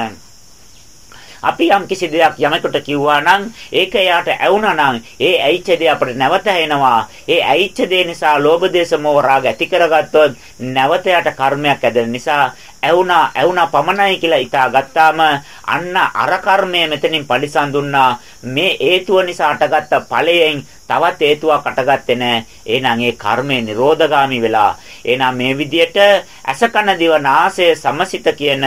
අපි යම් කිසි දෙයක් යමෙකුට කිව්වා නම් ඒක එයාට ඇවුනා නම් ඒ ඇයිච්ච දේ අපිට නැවත එනවා. ඒ ඇයිච්ච දේ නිසා ලෝභ දේශ මොහ රාග ඇති කරගත්තොත් නැවත යට කර්මයක් ඇදෙන නිසා ඇවුනා ඇවුනා පමණයි කියලා හිතා ගත්තාම අන්න අර කර්මය මෙතනින් පරිසම් දුන්නා. මේ හේතුව නිසා අටගත්ත ඵලයෙන් තවත් හේතුවක් අටගත්තේ නැහැ එහෙනම් ඒ කර්මය නිරෝධගාමි වෙලා. එහෙනම් මේ විදියට අසකන දිව නාසය සමසිත කියන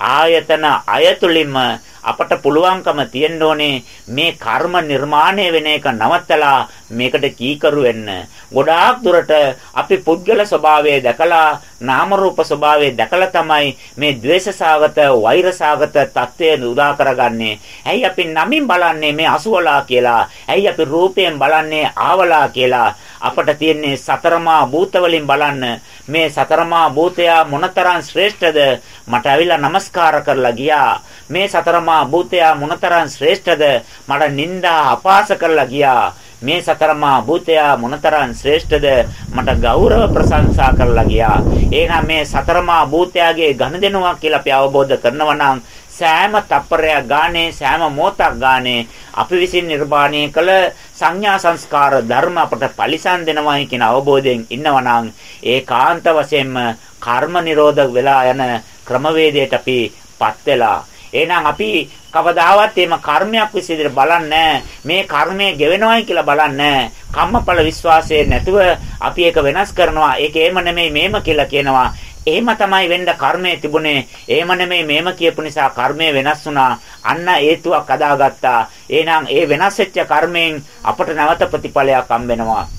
ආයතන අයතුලින්ම අපට පුළුවන්කම තියෙන්න ඕනේ. මේ කර්ම නිර්මාණය වෙන එක නවත්තලා මේකට කීකරු වෙන්න ගොඩාක් දුරට අපි පුද්ගල ස්වභාවය දැකලා නාම රූප ස්වභාවය දැකලා තමයි මේ द्वේෂසාගත වෛරසාගත தත්ත්වය උදා කරගන්නේ. ඇයි අපි නමින් බලන්නේ මේ අසුවලා කියලා? ඇයි අපි රූපයෙන් බලන්නේ ආවලා කියලා? අපට තියෙන්නේ සතරමා භූත වලින් බලන්න මේ සතරමා භූතයා මොනතරම් ශ්‍රේෂ්ඨද මට ඇවිල්ලා নমස්කාර කරලා ගියා මේ සතරමා භූතයා මොනතරම් ශ්‍රේෂ්ඨද මට නිନ୍ଦා අපාස කරලා ගියා මේ සතරමා භූතයා මොනතරම් ශ්‍රේෂ්ඨද? මට ගෞරව ප්‍රශංසා කරලා ගියා. එහෙනම් මේ සතරමා භූතයාගේ ඝනදෙනුවක් කියලා අපි අවබෝධ කරනවා නම් සෑම තප්පරයක් ගානේ සෑම මොහොතක් ගානේ අපි විසින් නිර්මාණය කළ සංඥා සංස්කාර ධර්ම අපට පරිසම් දෙනවායි කියන අවබෝධයෙන් ඉන්නවනම් ඒකාන්ත වශයෙන්ම කර්ම නිරෝධ වෙලා යන ක්‍රමවේදයට අපිපත් වෙලා එහෙනම් අපි කවදාවත් එහෙම කර්මයක් විසින් බලන්නේ මේ කර්මය ගෙවෙනවයි කියලා බලන්නේ කම්මඵල විශ්වාසයේ නැතුව අපි ඒක වෙනස් කරනවා ඒක එහෙම නෙමෙයි මේම කියලා කියනවා එහෙම තමයි වෙන්න කර්මය තිබුණේ. එහෙම නෙමෙයි මේම කියපු නිසා කර්මය වෙනස් වුණා. අන්න හේතුවක් අදාගත්තා. එහෙනම් ඒ වෙනස් වෙච්ච කර්මයෙන් අපට නැවත ප්‍රතිඵලයක් හම්බෙනවා.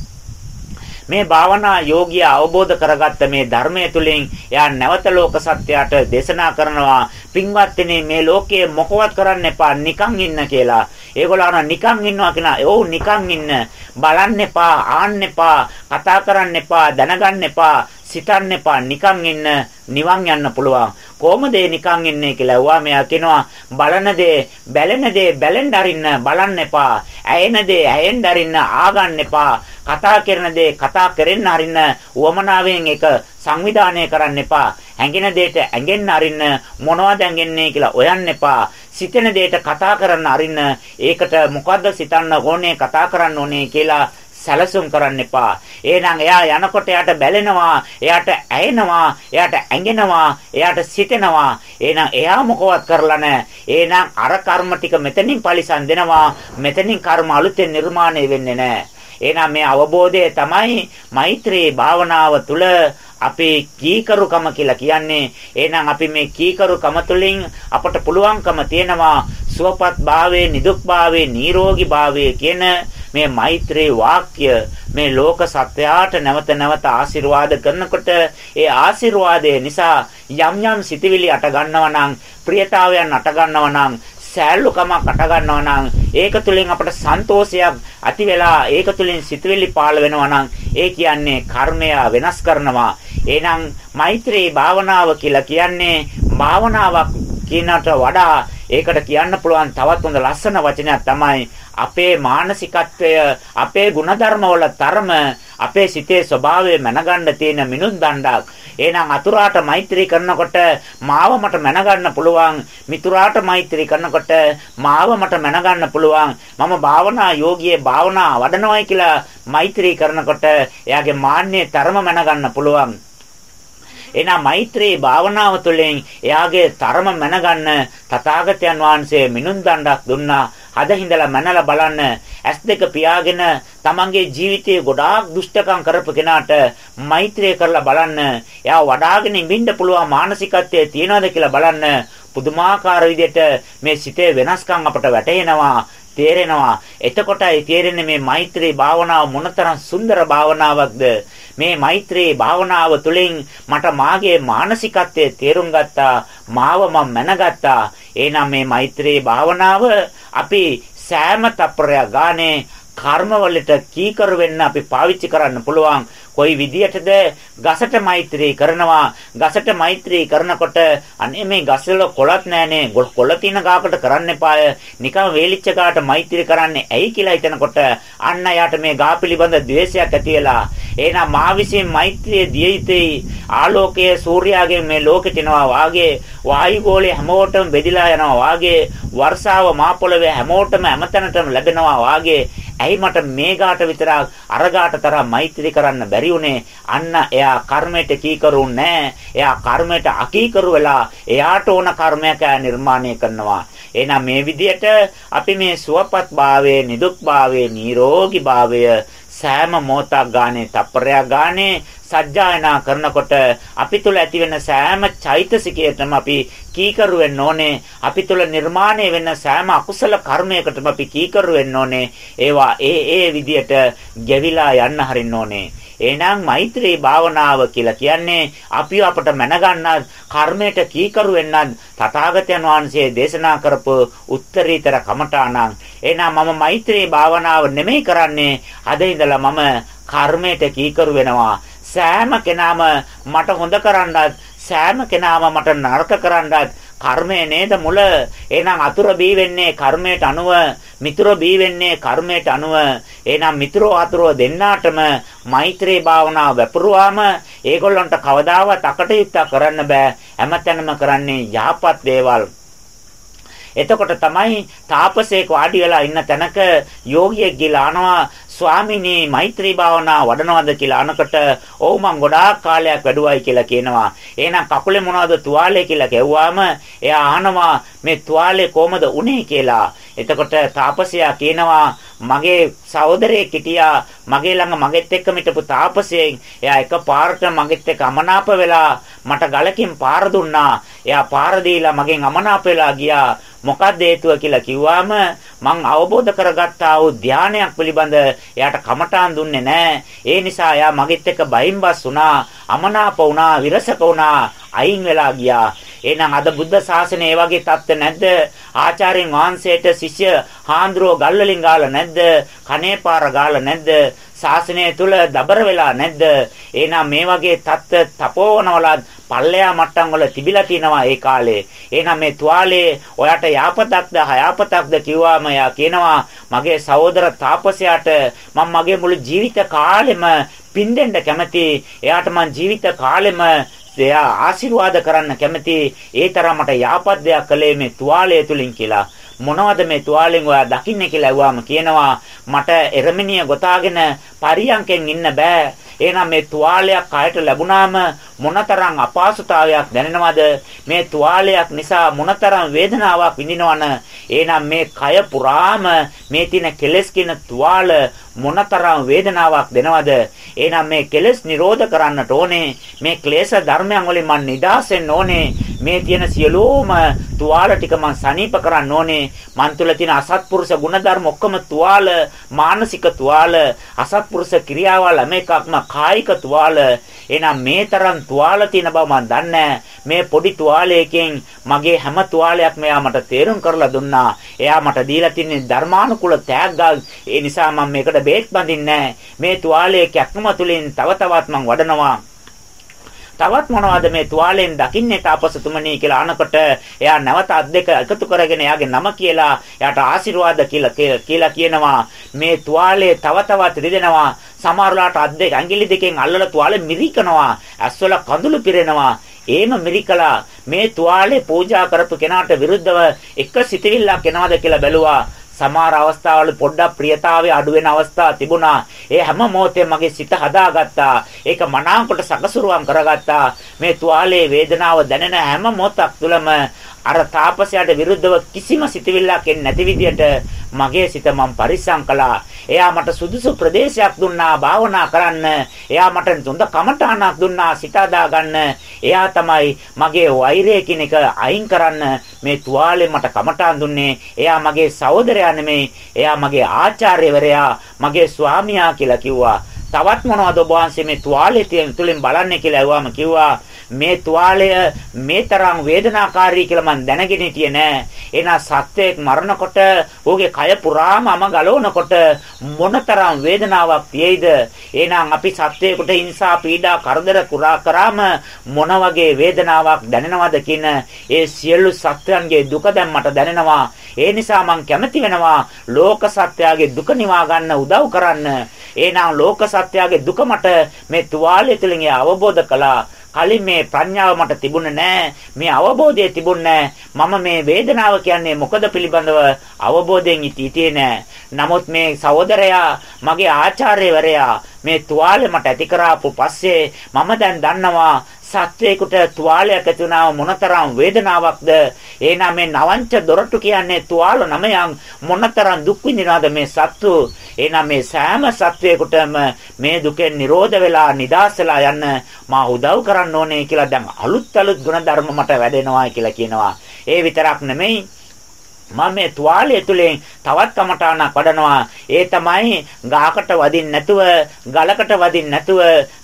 මේ භාවනා යෝගිය අවබෝධ කරගත්ත මේ ධර්මය තුළින් එයා නැවත ලෝක සත්‍යයට දේශනා කරනවා පින්වත්නි මේ ලෝකයේ මොකවත් කරන්න එපා නිකන් ඉන්න කියලා. ඒගොල්ලෝ අන නිකන් ඉන්නවා කියලා. ඔව් නිකන් ඉන්න. බලන්න එපා, ආන්න එපා, කතා කරන්න එපා, දැනගන්න එපා. සිතන්න එපා නිකන් ඉන්න නිවන් යන්න පුළුවන් කොහොමද නිකන් ඉන්නේ කියලා ඇහුවා මෙයා කියනවා බලන දේ බැලෙන දේ බැලෙන්න අරින්න බලන්න එපා ඇයෙන දේ ඇයෙන්න අරින්න ආගන්න එපා කතා කරන දේ කතා කරෙන්න අරින්න උවමනාවෙන් එක සංවිධානය කරන්න එපා ඇඟෙන දෙයට ඇඟෙන්න අරින්න මොනවද ඇඟෙන්නේ කියලා හොයන්න එපා සිතෙන දෙයට කතා කරන්න අරින්න ඒකට මොකද්ද සිතන්න ඕනේ කතා කරන්න ඕනේ කියලා සැලසුම් කරන්න එපා. එහෙනම් එයා යනකොට එයාට බැලෙනවා, එයාට ඇයෙනවා, එයාට ඇඟෙනවා, එයාට සිතෙනවා. එහෙනම් එයා මොකවත් කරලා නැහැ. එහෙනම් අර කර්ම ටික මෙතනින් පරිසම් දෙනවා. මෙතනින් කර්ම අලුතෙන් නිර්මාණය වෙන්නේ නැහැ. එහෙනම් මේ අවබෝධය තමයි මෛත්‍රී භාවනාව තුළ අපේ කීකරුකම කියලා කියන්නේ. එහෙනම් අපි මේ කීකරුකම තුළින් අපට පුළුවන්කම තියෙනවා සුවපත් භාවයේ නිදුක් භාවයේ නිරෝගී භාවයේ කියන මේ මෛත්‍රී වාක්‍ය මේ ලෝක සත්‍යයට නැවත නැවත ආශිර්වාද කරනකොට ඒ ආශිර්වාදය නිසා යම් යම් සිටිවිලි අට ගන්නවා නම් ප්‍රියතාවයන් අට ගන්නවා නම් සෑල්ලුකමක් අට ගන්නවා නම් ඒක තුලින් අපට සන්තෝෂයක් ඇති වෙලා ඒක තුලින් සිතුවිලි පාළ වෙනවා නම් ඒ කියන්නේ කර්මය වෙනස් කරනවා. එහෙනම් මෛත්‍රී භාවනාව කියලා කියන්නේ භාවනාවක් කියනට වඩා ඒකට කියන්න පුළුවන් තවත් හොඳ ලස්සන වචනයක් තමයි අපේ මානසිකත්වය අපේ ಗುಣධර්මවල තරම අපේ සිතේ ස්වභාවය මැනගන්න තියෙන මිනුත් දණ්ඩක්. එහෙනම් අතුරාට මෛත්‍රී කරනකොට මාව මට මැනගන්න පුළුවන් මිතුරාට මෛත්‍රී කරනකොට මාව මට මැනගන්න පුළුවන්. මම භාවනා යෝගියේ භාවනා වඩනවායි කියලා මෛත්‍රී කරනකොට එයාගේ මාන්නේ තරම මැනගන්න පුළුවන්. එහෙනම් මෛත්‍රී භාවනාව තුළින් එයාගේ තරම මැනගන්න තථාගතයන් වහන්සේ මිනුම් දණ්ඩක් දුන්නා. අද හිඳලා මැනලා බලන්න ඇස් දෙක පියාගෙන තමන්ගේ ජීවිතයේ ගොඩාක් දුෂ්ටකම් කරපු කෙනාට මෛත්‍රිය කරලා බලන්න. එයා වඩාගෙන ඉඳින්න පුළුවන් මානසිකත්වයේ තියනවද කියලා බලන්න. පුදුමාකාර විදිහට මේ සිතේ වෙනස්කම් අපට වැටහෙනවා. තේරෙනවා. එතකොටයි තේරෙන්නේ මේ මෛත්‍රී භාවනාව මොනතරම් සුන්දර භාවනාවක්ද. මේ මෛත්‍රී භාවනාව තුළින් මට මාගේ මානසිකත්වයේ තේරුම් ගත්තා. මාව මම මැනගත්තා. එහෙනම් මේ මෛත්‍රී භාවනාව අපි සෑම තප්පරයක් ගානේ කර්මවලට කීකරු වෙන්න අපි පාවිච්චි කරන්න පුළුවන්. කොයි විදියටද ගසට මෛත්‍රී කරනවා. ගසට මෛත්‍රී කරනකොට අනේ මේ ගස්වල කොළත් නැහනේ. කොළ තියෙන ගාකට කරන්න එපාය. නිකන් වේලිච්ච ගාට මෛත්‍රී කරන්නේ ඇයි කියලා හිතනකොට අන්න යාට මේ ගා පිළිබඳ द्वේෂයක් ඇති වෙලා එහෙනම් මා විසින් මෛත්‍රිය දිය යුතුයි. ආලෝකයේ සූර්යාගෙන් මේ ලෝකෙට එනවා වාගේ වායු ගෝලය හැමෝටම බෙදිලා යනවා වාගේ වර්ෂාව මා පොළවේ හැමෝටම හැමතැනටම ලැබෙනවා වාගේ ඇයි මට මේ ගාට විතරක් අර ගාට තරම් මෛත්‍රී කරන්න බැරි උනේ? අන්න එයා කර්මයට කීකරු නැහැ. එයා කර්මයට අකීකරු වෙලා එයාට ඕන කර්මයක් නිර්මාණය කරනවා. එහෙනම් මේ විදිහට අපි මේ සුවපත් භාවයේ, නිදුක් භාවයේ, නිරෝගී භාවය සෑම මොහොතක් ගානේ, තප්පරයක් ගානේ සජ්ජායනා කරනකොට අපි තුල ඇතිවෙන සෑම චෛතසිකයකටම අපි කීකරු වෙන්න ඕනේ. අපි තුල නිර්මාණය වෙන සෑම අකුසල කර්මයකටම අපි කීකරු වෙන්න ඕනේ. ඒවා ඒ ඒ විදියට ගෙවිලා යන්න හරින්න ඕනේ. එහෙනම් මෛත්‍රී භාවනාව කියලා කියන්නේ අපි අපට මැනගන්නත් කර්මයට කීකරු වෙන්නත් තථාගතයන් වහන්සේ දේශනා කරපු උත්තරීතර කමඨාණන් එහෙනම් මම මෛත්‍රී භාවනාව නෙමෙයි කරන්නේ අද ඉඳලා මම කර්මයට කීකරු වෙනවා සෑම කෙනාම මට හොඳ කරන්නත් සෑම කෙනාම මට නරක කරන්නත් කර්මය නේද මුල? එහෙනම් අතුරු බී වෙන්නේ කර්මයට අනුව මිතුරු බී වෙන්නේ කර්මයට අනුව. එහෙනම් මිතුරෝ අතුරෝ දෙන්නාටම මෛත්‍රී භාවනාව වැපරුවාම ඒගොල්ලන්ට කවදාවත් අකටයුත්තක් කරන්න බෑ. හැමතැනම කරන්නේ යහපත් දේවල්. එතකොට තමයි තාපසේක වාඩි වෙලා ඉන්න තැනක යෝගියෙක් ගිලා අනවා ස්වාමිනේ මෛත්‍රී භාවනා වඩනවද කියලා අනකට ඔව් මං ගොඩාක් කාලයක් වැඩුවයි කියලා කියනවා. එහෙනම් කකුලේ මොනවද තුවාලේ කියලා කැව්වාම එයා අහනවා මේ තුවාලේ කොහමද උනේ කියලා. එතකොට තාපසයා කියනවා මගේ සහෝදරයෙක් හිටියා මගේ ළඟ මගෙත් එක්ක මිටපු තාපසයෙන් එයා එකපාරට මගෙත් එක්ක අමනාප වෙලා මට ගලකින් පාර දුන්නා එයා පාර දීලා මගෙන් අමනාප වෙලා ගියා මොකක්ද හේතුව කියලා කිව්වාම මං අවබෝධ කරගත්තා වූ ධානයක් පිළිබඳ එයාට කමඨාන් දුන්නේ නැහැ. ඒ නිසා එයා මගෙත් එක්ක බයින්බස් වුණා, අමනාප වුණා, විරසක වුණා, අයින් වෙලා ගියා. එහෙනම් අද බුද්ධ ශාසනය ඒ වගේ තත්ත්ව නැද්ද? ආචාර්යන් වහන්සේට ශිෂ්‍ය හාන්දරෝ ගල්වලින් ගාලා නැද්ද? කනේ පාර ගාලා නැද්ද? ශාසනය තුල දබර වෙලා නැද්ද? එහෙනම් මේ වගේ தත්ත්ව තපෝවනවල පල්ලෙයා මට්ටම් වල තිබිලා තිනවා ඒ කාලේ. එහෙනම් මේ තුවාලේ ඔයාට යාපතක්ද හයාපතක්ද කිව්වාම එයා කියනවා මගේ සහෝදර තාපසයාට මම මගේ මුළු ජීවිත කාලෙම පින්දෙන්න කැමති. එයාට මං ජීවිත කාලෙම එයා ආශිර්වාද කරන්න කැමති. ඒ තරම් මට යාපත් දෙයක් කළේ මේ තුවාලය තුලින් කියලා. මොනවද මේ තුවාලෙන් ඔයා දකින්නේ කියලා ඇහුවාම කියනවා මට එරමිනිය ගොතාගෙන පරියන්කෙන් ඉන්න බෑ එහෙනම් මේ තුවාලයක් කයට ලැබුණාම මොනතරම් අපහසුතාවයක් දැනෙනවද? මේ තුවාලයක් නිසා මොනතරම් වේදනාවක් විඳිනවන එහෙනම් මේ කය පුරාම මේ තියෙන කෙලස් කියන තුවාල මොනතරම් වේදනාවක් දෙනවද? එහෙනම් මේ කෙලස් නිරෝධ කරන්නට ඕනේ. මේ ක්ලේශ ධර්මයන් වලින් මන් නිදහස් වෙන්න ඕනේ. මේ තියෙන සියලුම තුවාල ටික මං සනීප කරන්න ඕනේ. මන් තුල තියෙන අසත්පුරුෂ ගුණධර්ම ඔක්කොම තුවාල මානසික තුවාල අසත්පුරුෂ ක්‍රියාවල් හැම එකක්ම කායික තුවාල. එහෙනම් මේ තරම් තුවාල තියෙන බව මම දන්නේ මේ පොඩි තුවාලයකින් මගේ හැම තුවාලයක්ම එයා මට තේරුම් කරලා දුන්නා. එයා මට දීලා තින්නේ ධර්මානුකූල තෑග්ගක්. ඒ නිසා මම මේකට බේත් බඳින්නේ මේ තුවාලයේ කැක්කම තුලින් තව තවත් මම වඩනවා. තවත් මොනවද මේ තුවාලෙන් දකින්නේ තාපසතුමනි කියලා අහනකොට එයා නැවත අත් දෙක එකතු කරගෙන එයාගේ නම කියලා එයාට ආශිර්වාද කියලා කියලා කියනවා මේ තුවාලේ තව තවත් රිදෙනවා සමහරලාට අත් දෙක ඇඟිලි දෙකෙන් අල්ලලා තුවාලේ මිරිකනවා ඇස්වල කඳුළු පිරෙනවා එහෙම මිරිකලා මේ තුවාලේ පූජා කරපු කෙනාට විරුද්ධව එක සිතවිල්ලක් එනවද කියලා බැලුවා සමහර අවස්ථාවල පොඩ්ඩක් ප්‍රියතාවය අඩු වෙන අවස්ථා තිබුණා. ඒ හැම මොහොතේම මගේ සිත හදාගත්තා. ඒක මනාවකට සකසුරුවම් කරගත්තා. මේ තුවාලේ වේදනාව දැනෙන හැම මොහොතක් තුළම අර තාපසයාට විරුද්ධව කිසිම සිතවිල්ලක් එන්නේ නැති විදියට මගේ සිත මම පරිස්සම් කළා. එයා මට සුදුසු ප්‍රදේශයක් දුන්නා භාවනා කරන්න. එයා මට හොඳ කමඨාණක් දුන්නා සිත ගන්න. එයා තමයි මගේ වෛරය කියන එක අයින් කරන්න මේ තුවාලේ මට කමඨාන් දුන්නේ. එයා මගේ සහෝදරයා නෙමෙයි. එයා මගේ ආචාර්යවරයා, මගේ ස්වාමියා කියලා කිව්වා. තවත් මොනවද ඔබ වහන්සේ මේ තුවාලේ තුලින් බලන්නේ කියලා ඇහුවාම කිව්වා මේ තුවාලය මේ තරම් වේදනාකාරී කියලා මම දැනගෙන හිටියේ නෑ. එහෙනම් සත්වයක් මරනකොට ඌගේ කය පුරාම අම ගලවනකොට මොනතරම් වේදනාවක් තියෙයිද? එහෙනම් අපි සත්වයකට හිංසා පීඩා කරදර කුරා කරාම මොන වගේ වේදනාවක් දැනෙනවද කියන ඒ සියලු සත්වයන්ගේ දුක දැන් මට දැනෙනවා. ඒ නිසා මම කැමති වෙනවා ලෝක සත්‍යයේ දුක නිවා ගන්න උදව් කරන්න. එහෙනම් ලෝක සත්‍යයේ දුක මට මේ තුවාලය තුළින් අවබෝධ කළා. කලින් මේ ප්‍රඥාව මට තිබුණේ නැහැ. මේ අවබෝධය තිබුණේ මම මේ වේදනාව කියන්නේ මොකද පිළිබඳව අවබෝධයෙන් හිටියේ නැහැ. නමුත් මේ සහෝදරයා මගේ ආචාර්යවරයා මේ තුවාලෙ මට ඇති කරාපු පස්සේ මම දැන් දන්නවා සත්වයකට තුවාලයක් ඇති වුණාම මොනතරම් වේදනාවක්ද? එහෙනම් මේ නවංච දොරටු කියන්නේ තුවාල නමයන් මොනතරම් දුක් විඳිනවද මේ සත්තු? එහෙනම් මේ සෑම සත්වයකටම මේ දුකෙන් නිරෝධ වෙලා නිදාස් වෙලා යන්න මා උදව් කරන්න ඕනේ කියලා දැන් අලුත් අලුත් ගුණධර්ම මට වැඩෙනවා කියලා කියනවා. ඒ විතරක් නෙමෙයි මම මේ තුවාලය තුලින් තවත් කමඨාණක් වඩනවා. ඒ තමයි ගහකට වදින්න නැතුව, ගලකට වදින්න නැතුව,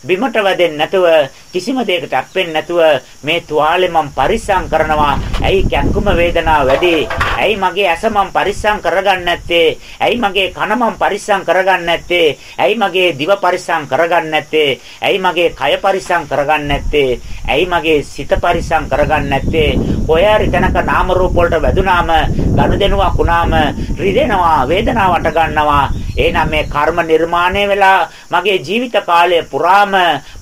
බිමට වැදෙන්න නැතුව, කිසිම දෙයකට අප්පෙන්නේ නැතුව මේ තුවාලෙ මම පරිස්සම් කරනවා. ඇයි කැක්කුම වේදනාව වැඩි? ඇයි මගේ ඇස මම පරිස්සම් කරගන්නේ නැත්තේ? ඇයි මගේ කන මම පරිස්සම් කරගන්නේ නැත්තේ? ඇයි මගේ දිව පරිස්සම් කරගන්නේ නැත්තේ? ඇයි මගේ කය පරිස්සම් කරගන්නේ නැත්තේ? ඇයි මගේ සිත පරිස්සම් කරගන්නේ නැත්තේ? ඔය හරි තැනක නාම රූප වලට වැදුනාම ගනුදෙනුවක් වුණාම රිදෙනවා වේදනාවට ගන්නවා. එහෙනම් මේ කර්ම නිර්මාණය වෙලා මගේ ජීවිත කාලය පුරාම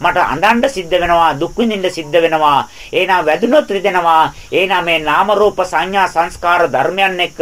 මට අඬන්න සිද්ධ වෙනවා දුක් විඳින්න සිද්ධ වෙනවා. එහෙනම් වැදුනොත් රිදෙනවා. එහෙනම් මේ නාම රූප සංඥා සංස්කාර ධර්මයන් එක්ක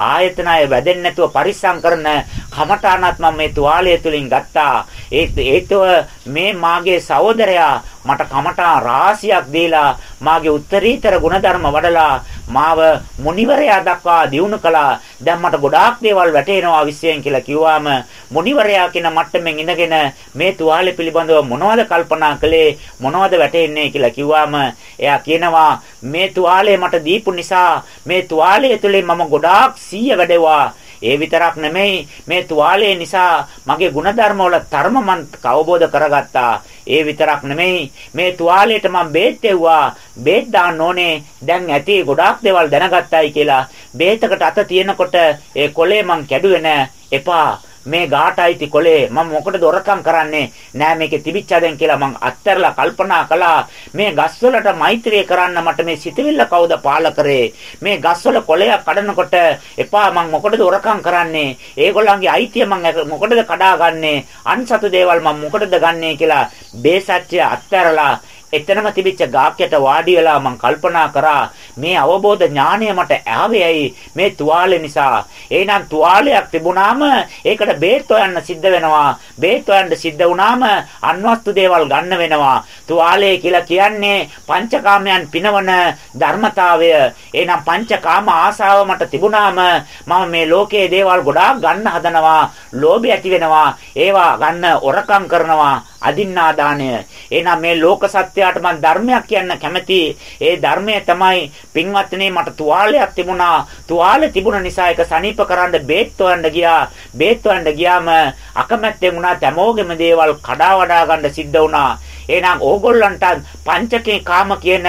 ආයතනය වැදෙන්නේ නැතුව පරිස්සම් කරන කමඨානත් මම මේ තුවාලය තුලින් ගත්තා. ඒ හේතුව මේ මාගේ සහෝදරයා මට කමටා රාසියක් දීලා මාගේ උත්තරීතර ගුණධර්ම වඩලා මාව මුනිවරයා දක්වා දියුණු කළා. දැන් මට ගොඩාක් දේවල් වැටහෙනවා විශ්යෙන් කියලා කිව්වාම මුනිවරයා කියන මට්ටමින් ඉඳගෙන මේ තුවාලේ පිළිබඳව මොනවද කල්පනා කළේ මොනවද වැටෙන්නේ කියලා කිව්වාම එයා කියනවා මේ තුවාලේ මට දීපු නිසා මේ තුවාලය තුළින් මම ගොඩාක් සීය වැඩෙවා ඒ විතරක් නෙමෙයි මේ තුවාලය නිසා මගේ ಗುಣධර්ම වල ධර්ම මන් අවබෝධ කරගත්තා. ඒ විතරක් නෙමෙයි මේ තුවාලයට මම බේත් දෙව්වා. බේත් දාන්න ඕනේ. දැන් ඇති ගොඩාක් දේවල් දැනගත්තයි කියලා. බේතකට අත තියෙනකොට ඒ කොලේ මං කැඩුවේ නෑ. එපා. මේ ගාටයිති කොලේ මම මොකටද දොරකම් කරන්නේ? නෑ මේකේ තිබිච්චදෙන් කියලා මං අත්තරලා කල්පනා කළා. මේ ගස්වලට මෛත්‍රිය කරන්න මට මේ සිතවිල්ල කවුද පාල කරේ? මේ ගස්වල කොලයක් කඩනකොට එපා මං මොකටද දොරකම් කරන්නේ? ඒගොල්ලන්ගේ අයිතිය මං මොකටද කඩාගන්නේ අන්සතු දේවල් මං මොකටද ගන්නේ කියලා බේසත්‍ය අත්තරලා එතනම තිබිච්ච ගාක්යට වාඩි වෙලා මං කල්පනා කරා මේ අවබෝධ ඥානය මට ආවේයි මේ තුවාලේ නිසා. එහෙනම් තුවාලයක් තිබුණාම ඒකට බේත් හොයන්න සිද්ධ වෙනවා. බේත් හොයන්න සිද්ධ වුණාම අන්වස්තු දේවල් ගන්න වෙනවා. තුවාලය කියලා කියන්නේ පංචකාමයන් පිනවන ධර්මතාවය. එහෙනම් පංචකාම ආසාව මට තිබුණාම මම මේ ලෝකයේ දේවල් ගොඩාක් ගන්න හදනවා. ලෝභය ඇති වෙනවා. ඒවා ගන්න ඔරකම් කරනවා. අදින්නා දාණය. එහෙනම් මේ ලෝක සත්‍යයට මම ධර්මයක් කියන්න කැමතියි. ඒ ධර්මය තමයි පින්වත්නි මට තුවාලයක් තිබුණා. තුවාලේ තිබුණ නිසා ඒක සනීප කරන්න බේත් හොයන්න ගියා. බේත් හොයන්න ගියාම අකමැත්තෙන් වුණා තැමෝගෙම දේවල් කඩා වඩා ගන්න සිද්ධ වුණා. එහෙනම් ඕගොල්ලන්ට පංචකේ කාම කියන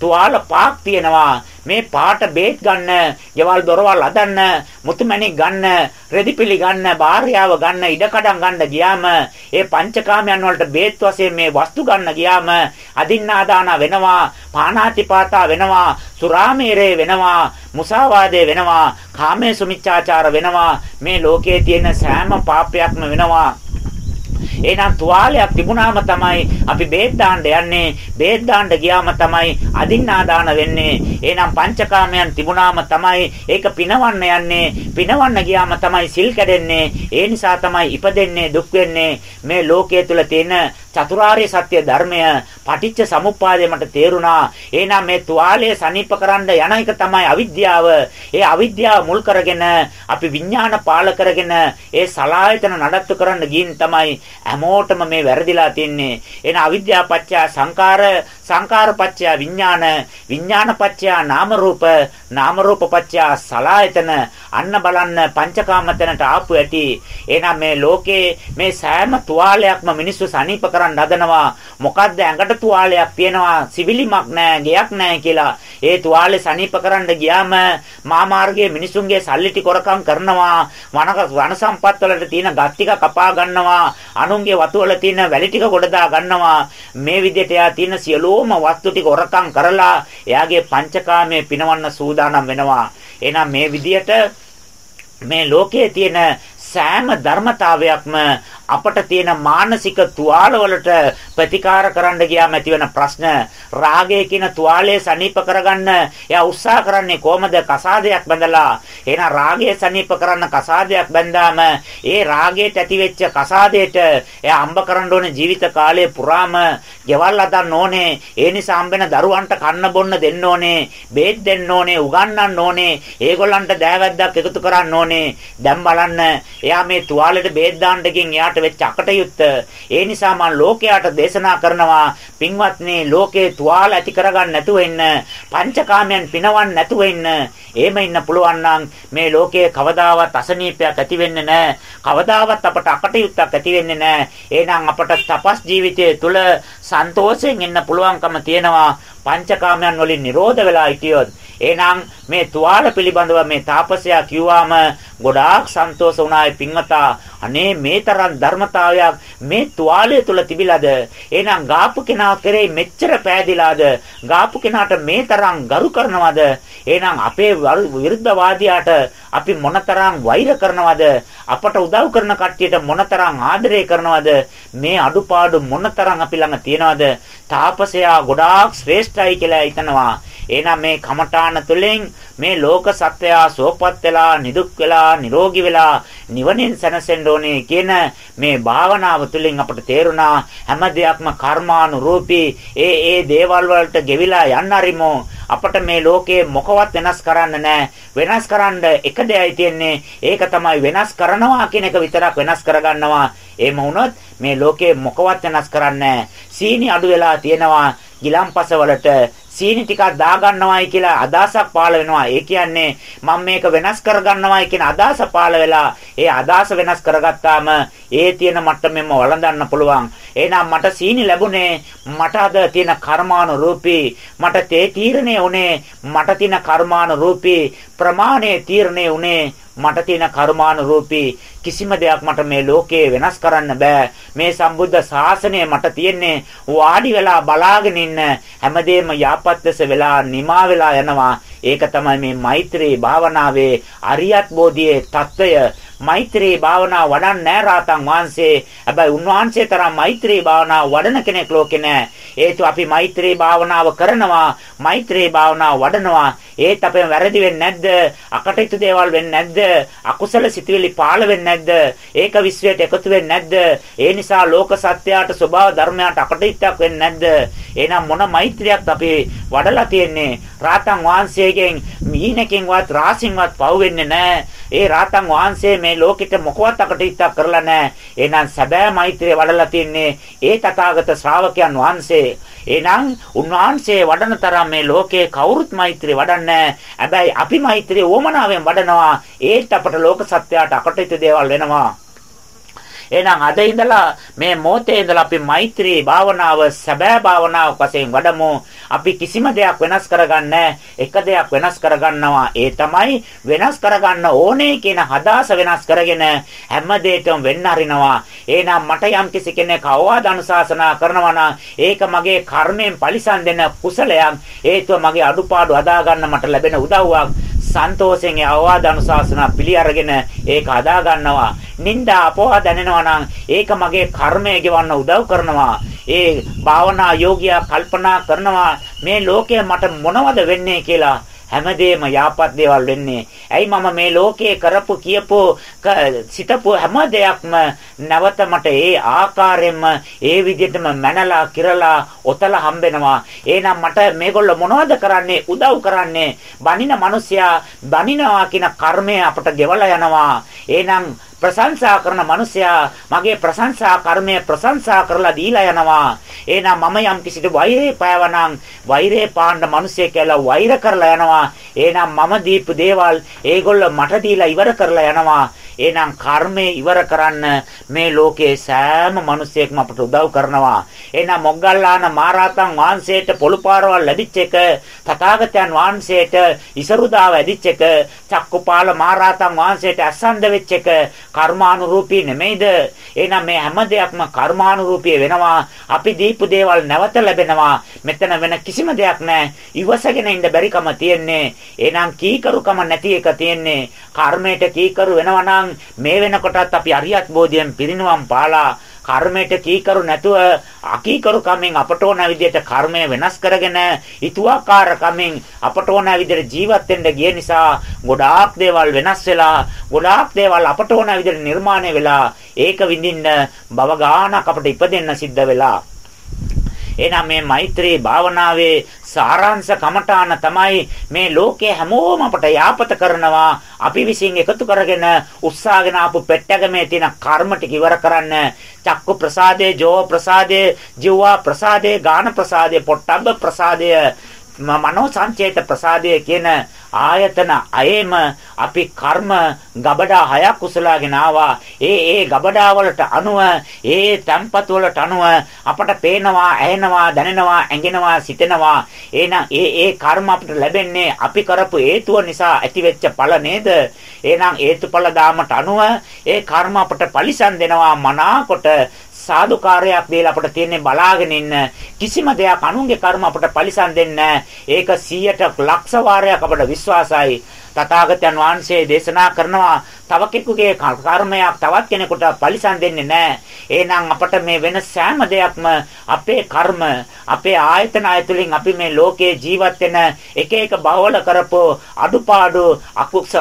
තුවාල පාක් තියෙනවා. මේ පාට බේත් ගන්න, ගෙවල් දොරවල් හදන්න, මුතුමැණික් ගන්න, රෙදිපිලි ගන්න, භාර්යාව ගන්න, ඉඩකඩම් ගන්න ගියාම ඒ පංචකාමයන් වලට බේත් වශයෙන් මේ වස්තු ගන්න ගියාම අදින්නාදාන වෙනවා, පාණාතිපාතා වෙනවා, සුරාමේරේ වෙනවා, මුසාවාදේ වෙනවා, කාමයේ මිච්ඡාචාර වෙනවා. මේ ලෝකයේ තියෙන සෑම පාපයක්ම වෙනවා. එහෙනම් තුවාලයක් තිබුණාම තමයි අපි බේත් දාන්න යන්නේ. බේත් දාන්න ගියාම තමයි අදින්නාදාන වෙන්නේ. එහෙනම් පංචකාමයන් තිබුණාම තමයි ඒක පිනවන්න යන්නේ. පිනවන්න ගියාම තමයි සිල් කැඩෙන්නේ. ඒ නිසා තමයි ඉපදෙන්නේ දුක් වෙන්නේ. මේ ලෝකයේ තුල තියෙන චතුරාර්ය සත්‍ය ධර්මය පටිච්ච සමුප්පාදය මට තේරුණා. එහෙනම් මේ තුවාලය සනීප කරන්න යන එක තමයි අවිද්‍යාව. ඒ අවිද්‍යාව මුල් කරගෙන අපි විඥාන පාල කරගෙන ඒ සලායතන නඩත්තු කරන්න ගින් තමයි හැමෝටම මේ වැරදිලා තින්නේ. එන අවිද්‍යාව පත්‍ය සංකාර සංකාර පත්‍ය විඥාන විඥාන පත්‍ය නාම රූප නාම රූප පත්‍ය සලායතන අන්න බලන්න පංචකාමතනට ආපු ඇති. එහෙනම් මේ ලෝකේ මේ සෑම තුවාලයක්ම මිනිස්සු සනීප කරන්න හදනවා. මොකද්ද ඇඟට තුවාලයක් තියෙනවා සිවිලිමක් නැහැ, ගෙයක් නැහැ කියලා. ඒ තුවාලේ සනීප කරන්න ගියාම මා මාර්ගයේ මිනිසුන්ගේ සල්ලි ටික කොරකම් කරනවා. වන වන සම්පත් වලට තියෙන ගස් ටික කපා ගන්නවා. අනුන්ගේ වතු වල තියෙන වැලි ටික ගොඩදා ගන්නවා. මේ විදිහට එයා තියෙන සියලුම වස්තු ටික හොරකම් කරලා එයාගේ පංචකාමයේ පිනවන්න සූදානම් වෙනවා. එහෙනම් මේ විදිහට මේ ලෝකයේ තියෙන සෑම ධර්මතාවයක්ම අපට තියෙන මානසික තුවාලවලට ප්‍රතිකාර කරන්න ගියාම ඇතිවන ප්‍රශ්න රාගය කියන තුවාලය සනීප කරගන්න එයා උත්සාහ කරන්නේ කොහමද? කසාදයක් බඳලා. එහෙනම් රාගය සනීප කරන්න කසාදයක් බැඳාම ඒ රාගයට ඇතිවෙච්ච කසාදයට එයා අම්බ කරන්න ඕනේ ජීවිත කාලය පුරාම ගෙවල් හදන්න ඕනේ. ඒ නිසා හම්බෙන දරුවන්ට කන්න බොන්න දෙන්න ඕනේ බේත් දෙන්න ඕනේ උගන්වන්න ඕනේ. ඒගොල්ලන්ට දෑවැද්දක් එකතු කරන්න ඕනේ. දැන් බලන්න එයා මේ තුවාලෙට බේත් දාන්න ගින් එයාට වෙච්ච අකටයුත්ත. ඒ නිසා මම ලෝකයට දේශනා කරනවා පින්වත්නි ලෝකේ තුවාල ඇති කරගන්න නැතුව ඉන්න පංචකාමයන් පිනවන්න නැතුව ඉන්න. එහෙම ඉන්න පුළුවන් නම් මේ ලෝකයේ කවදාවත් අසනීපයක් ඇති වෙන්නේ නැහැ. කවදාවත් අපට අකටයුත්තක් ඇති වෙන්නේ නැහැ. එහෙනම් අපට තපස් ජීවිතයේ තුල සන්තෝෂයෙන් ඉන්න පුළුවන්කම තියෙනවා. පංචකාමයන් වලින් නිරෝධ වෙලා හිටියොත් එහෙනම් මේ තුවාල පිළිබඳව මේ තාපසයා කිව්වාම ගොඩාක් සන්තෝෂ වුණායි පින්වතා. අනේ මේ තරම් ධර්මතාවයක් මේ තුවාලය තුල තිබිලාද? එහෙනම් ගාපු කෙනා කරේ මෙච්චර පෑදිලාද? ගාපු කෙනාට මේ තරම් ගරු කරනවද? එහෙනම් අපේ විරුද්ධවාදියාට අපි මොනතරම් වෛර කරනවද? අපට උදව් කරන කට්ටියට මොනතරම් ආදරය කරනවද? මේ අඩුපාඩු මොනතරම් අපි ළඟ තියනවද? තාපසයා ගොඩාක් ශ්‍රේෂ්ඨයි කියලා හිතනවා. එහෙනම් මේ කමඨාන තුළින් මේ ලෝක සත්වයා සෝපත් වෙලා නිදුක් වෙලා නිරෝගී වෙලා නිවනෙන් සැනසෙන්න ඕනේ කියන මේ භාවනාව තුළින් අපට තේරුණා. හැම දෙයක්ම කර්මානුරූපී. ඒ ඒ දේවල් වලට ගෙවිලා යන්න අරිමු. අපට මේ ලෝකේ මොකවත් වෙනස් කරන්න නැහැ වෙනස් කරන්න එක දෙයයි තියෙන්නේ. ඒක තමයි වෙනස් කරනවා කියන එක විතරක් වෙනස් කරගන්නවා. එහෙම වුණොත් මේ ලෝකේ මොකවත් වෙනස් කරන්නේ සීනි අඩු වෙලා තියෙනවා ගිලම්පස වලට සීනි ටිකක් දාගන්නවයි කියලා අදහසක් පාළ වෙනවා. ඒ කියන්නේ මම මේක වෙනස් කරගන්නවයි කියන අදහස පාළ වෙලා ඒ අදහස වෙනස් කරගත්තාම ඒ තියෙන මට්ටමෙම වළඳන්න පුළුවන්. එහෙනම් මට සීනි ලැබුණේ මට අද තියෙන කර්මානුරූපී මට තේ තීරණේ උනේ මට තියෙන කර්මානුරූපී ප්‍රමාණය තීරණේ උනේ මට තියෙන කර්මානුරූපී කිසිම දෙයක් මට මේ ලෝකේ වෙනස් කරන්න බෑ. මේ සම්බුද්ධ ශාසනය මට තියෙන්නේ වාඩි වෙලා බලාගෙන ඉන්න හැමදේම ආපත්‍යස වෙලා නිමා වෙලා යනවා. ඒක තමයි මේ මෛත්‍රී භාවනාවේ අරියත් බෝධියේ తত্ত্বය මෛත්‍රී භාවනාව වඩන්නේ නැහැ රාතන් වහන්සේ. හැබැයි උන්වහන්සේ තරම් මෛත්‍රී භාවනාව වඩන කෙනෙක් ලෝකේ නැහැ. හේතුව අපි මෛත්‍රී භාවනාව කරනවා, මෛත්‍රී භාවනාව වඩනවා. ඒත් අපෙන් වැරදි වෙන්නේ නැද්ද? අකටයුතු දේවල් වෙන්නේ නැද්ද? අකුසල සිතුවිලි පාළ වෙන්නේ නැද්ද? ඒක විශ්වයට එකතු වෙන්නේ නැද්ද? ඒ නිසා ලෝක සත්‍යයට ස්වභාව ධර්මයට අකටයුත්තක් වෙන්නේ නැද්ද? එහෙනම් මොන මෛත්‍රියක්ද අපි වඩලා තියෙන්නේ? රාතන් වහන්සේගෙන් මීනකින්වත් රාසින්වත් පව් වෙන්නේ නැහැ. ඒ රාතන් වහන්සේ මේ ලෝකෙට මොකවත් අකටයුත්තක් කරලා නැහැ. එහෙනම් සැබෑ මෛත්‍රිය වඩලා තින්නේ ඒ තථාගත ශ්‍රාවකයන් වහන්සේ. එහෙනම් උන්වහන්සේ වඩන තරම් මේ ලෝකේ කවුරුත් මෛත්‍රිය වඩන්නේ හැබැයි අපි මෛත්‍රිය ඕමනාවෙන් වඩනවා. ඒත් අපට ලෝක සත්‍යයට අකටයුතු දේවල් වෙනවා. එහෙනම් අද ඉඳලා මේ මොහොතේ ඉඳලා අපි මෛත්‍රී භාවනාව සැබෑ භාවනාවක් වශයෙන් වඩමු. අපි කිසිම දෙයක් වෙනස් කරගන්නේ එක දෙයක් වෙනස් කරගන්නවා. ඒ තමයි වෙනස් කරගන්න ඕනේ කියන හදාස වෙනස් කරගෙන හැම දෙයකම වෙන්න හරිනවා. එහෙනම් මට යම් කිසි කෙනෙක් අවවාද අනුශාසනා කරනවා නම් ඒක මගේ කර්මයෙන් පරිසම් දෙන කුසලයක්. හේතුව මගේ අඩුපාඩු අදා ගන්න මට ලැබෙන උදව්වක්. සන්තෝෂයෙන් අවවාද අනුශාසනා පිළි අරගෙන ඒක හදා ගන්නවා. නිന്ദා අපෝහ දැනෙනවා නම් ඒක මගේ කර්මය ගෙවන්න උදව් කරනවා. ඒ භාවනා යෝගියා කල්පනා කරනවා මේ ලෝකය මට මොනවද වෙන්නේ කියලා හැමදේම යාපත් දේවල් වෙන්නේ. ඇයි මම මේ ලෝකයේ කරපු කියපු සිතපු හැම දෙයක්ම නැවත මට ඒ ආකාරයෙන්ම ඒ විදිහටම මැනලා කිරලා ඔතලා හම්බෙනවා. එහෙනම් මට මේගොල්ලෝ මොනවද කරන්නේ? උදව් කරන්නේ. බනින මිනිසයා බනිනවා කියන කර්මය අපට ගෙවලා යනවා. එහෙනම් ප්‍රශංසා කරන මිනිසයා මගේ ප්‍රශංසා කර්මය ප්‍රශංසා කරලා දීලා යනවා. එහෙනම් මම යම් කිසිට වෛරේ පෑවනම් වෛරේ පාණ්ඩ මිනිසෙක් කියලා වෛර කරලා යනවා. එහෙනම් මම දීපු දේවල් ඒගොල්ලෝ මට දීලා ඉවර කරලා යනවා. එහෙනම් කර්මය ඉවර කරන්න මේ ලෝකයේ සෑම මිනිසෙක්ම අපට උදව් කරනවා. එහෙනම් මොග්ගල්ලාන මහරහතන් වහන්සේට පොළුපාරවල් ලැබිච්ච එක, තථාගතයන් වහන්සේට ඉසරුදාව ඇදිච්ච එක, චක්කුපාල මහරහතන් වහන්සේට අසන්ද වෙච්ච එක කර්මානුරූපී නෙමෙයිද? එහෙනම් මේ හැම දෙයක්ම කර්මානුරූපී වෙනවා. අපි දීපු දේවල් නැවත ලැබෙනවා. මෙතන වෙන කිසිම දෙයක් නැහැ. ඉවසගෙන ඉන්න බැරිකම තියෙන්නේ. එහෙනම් කීකරුකම නැති එක තියෙන්නේ. කර්මයට කීකරු වෙනවා නම් මේ වෙනකොටත් අපි අරියත් බෝධියෙන් පිරිනුවම් පාලා කර්මයට කීකරු නැතුව අකීකරු කමෙන් අපට ඕන විදිහට කර්මය වෙනස් කරගෙන ඊතුවාකාර කමෙන් අපට ඕන විදිහට ජීවත් වෙන්න ගිය නිසා ගොඩාක් දේවල් වෙනස් වෙලා ගොඩාක් දේවල් අපට ඕන විදිහට නිර්මාණය වෙලා ඒක විඳින්න බව ගානක් අපට ඉපදෙන්න සිද්ධ වෙලා එහෙනම් මේ මෛත්‍රී භාවනාවේ සාරාංශ කමඨාන තමයි මේ ලෝකයේ හැමෝම අපට යාපත කරනවා. අපි විසින් එකතු කරගෙන උත්සාහගෙන ආපු පෙට්ටගමේ තියෙන කර්ම ටික ඉවර කරන්න. චක්කු ප්‍රසාදේ ජෝ ප්‍රසාදේ ජීවා ප්‍රසාදේ ගාන ප්‍රසාදේ පොට්ටබ්බ ප්‍රසාදේ මනෝ සංචේත ප්‍රසාදය කියන ආයතන අයෙම අපි කර්ම ගබඩා හයක් උසලාගෙන ආවා. ඒ ඒ ගබඩා වලට අනුව ඒ තැම්පත් වලට අනුව අපට පේනවා, ඇහෙනවා, දැනෙනවා, ඇඟෙනවා, සිතෙනවා. එහෙනම් ඒ ඒ කර්ම අපිට ලැබෙන්නේ අපි කරපු හේතුව නිසා ඇතිවෙච්ච ඵල නේද? එහෙනම් හේතුඵල දාමට අනුව ඒ කර්ම අපට පරිසම් දෙනවා මනාකොට සාදුකාරයක් දීලා අපට තියෙන්නේ බලාගෙන ඉන්න. කිසිම දෙයක් අනුන්ගේ කර්ම අපට පරිසම් දෙන්නේ ඒක 100ට ලක්ෂ වාරයක් අපට විශ්වාසයි. තථාගතයන් වහන්සේ දේශනා කරනවා තව කෙනෙකුගේ කර්මයක් තවත් කෙනෙකුට පරිසම් දෙන්නේ නැහැ. එහෙනම් අපට මේ වෙන සෑම දෙයක්ම අපේ කර්ම අපේ ආයතන ඇතුලින් අපි මේ ලෝකේ ජීවත් වෙන එක එක බහවල කරපෝ අඩුපාඩු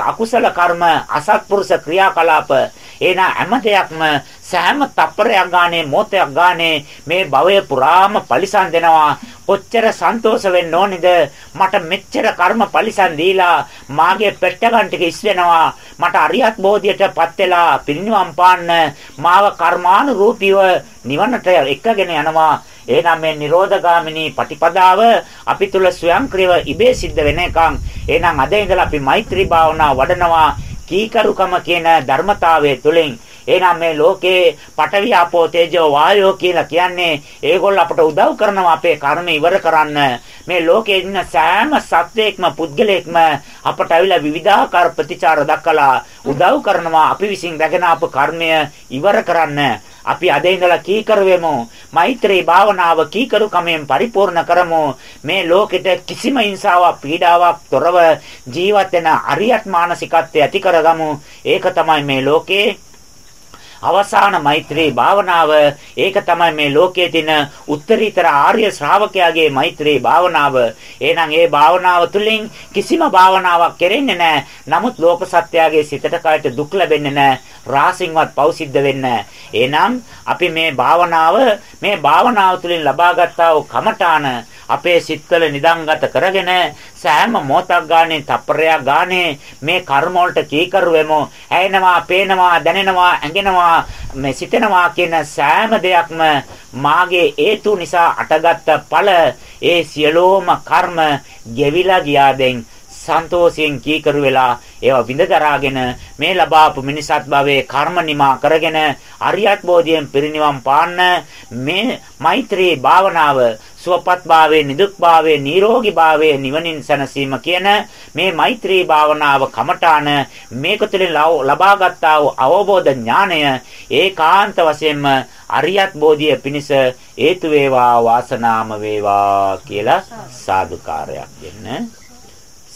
අකුසල කර්ම අසත්පුරුෂ ක්‍රියාකලාප. එන හැම දෙයක්ම සෑම තප්පරයක් ගානේ මොහොතයක් ගානේ මේ භවය පුරාම පරිසම් දෙනවා. කොච්චර සන්තෝෂ වෙන්න ඕනේද? මට මෙච්චර කර්ම පරිසම් දීලා මාගේ පෙට්ටගන් ටික ඉස් වෙනවා මට අරියත් බෝධියටපත් වෙලා පිරිනිවන් පාන්න. මාව කර්මානුරූපීව නිවනට එක්කගෙන යනවා. එහෙනම් මේ නිරෝධගාමිනී පටිපදාව අපි තුල ස්වයංක්‍රීයව ඉබේ සිද්ධ වෙන එකක්. එහෙනම් අද ඉඳලා අපි මෛත්‍රී භාවනා වඩනවා. කීකරුකම කියන ධර්මතාවය තුලින් එහෙනම් මේ ලෝකේ පඨවි ආපෝ තේජෝ වායෝ කියලා කියන්නේ ඒගොල්ල අපට උදව් කරනවා අපේ කර්ම ඉවර කරන්න. මේ ලෝකේ ඉන්න සෑම සත්වයක්ම පුද්ගලයෙක්ම අපට අවිලා විවිධාකාර ප්‍රතිචාර දක්වලා උදව් කරනවා අපි විසින් රැගෙන ආපු කර්මය ඉවර කරන්න. අපි අද ඉඳලා කීකරු වෙමු. මෛත්‍රී භාවනාව කීකරු කමෙන් පරිපූර්ණ කරමු. මේ ලෝකෙට කිසිම හිංසාවක් පීඩාවක් තොරව ජීවත් වෙන අරියත් මානසිකත්වය ඇති කරගමු. ඒක තමයි මේ ලෝකේ අවසාන මෛත්‍රී භාවනාව ඒක තමයි මේ ලෝකයේ තියෙන උත්තරීතර ආර්ය ශ්‍රාවකයාගේ මෛත්‍රී භාවනාව. එහෙනම් ඒ භාවනාව තුළින් කිසිම භාවනාවක් කෙරෙන්නේ නැහැ. නමුත් ලෝක සත්‍යයේ සිතට කයට දුක් ලැබෙන්නේ නැහැ. රාසින්වත් පෞසිද්ධ වෙන්නේ එහෙනම් අපි මේ භාවනාව මේ භාවනාව තුළින් ලබාගත්තා වූ කමඨාන අපේ සිත්වල නිදන්ගත කරගෙන සෑම මොහොතක් ගානේ තප්පරයක් ගානේ මේ කර්ම වලට කීකරු වෙමු. ඇයෙනවා, පේනවා, දැනෙනවා, ඇඟෙනවා, මේ සිතෙනවා කියන සෑම දෙයක්ම මාගේ හේතු නිසා අටගත්ත ඵල ඒ සියලෝම කර්ම ගෙවිලා ගියාදෙන් සන්තෝෂයෙන් කීකරු වෙලා ඒවා විඳ දරාගෙන මේ ලබාපු මිනිසත් භවයේ කර්ම නිමා කරගෙන අරියත් බෝධියෙන් පිරිනිවන් පාන්න මේ මෛත්‍රී භාවනාව සුවපත් භාවයේ නිදුක් භාවයේ නිරෝගී භාවයේ නිවනින් සැනසීම කියන මේ මෛත්‍රී භාවනාව කමඨාන මේක තුළින් ලබාගත්තා වූ අවබෝධ ඥානය ඒකාන්ත වශයෙන්ම අරියත් බෝධිය පිණිස හේතු වේවා වාසනාම වේවා කියලා සාදුකාරයක් දෙන්න.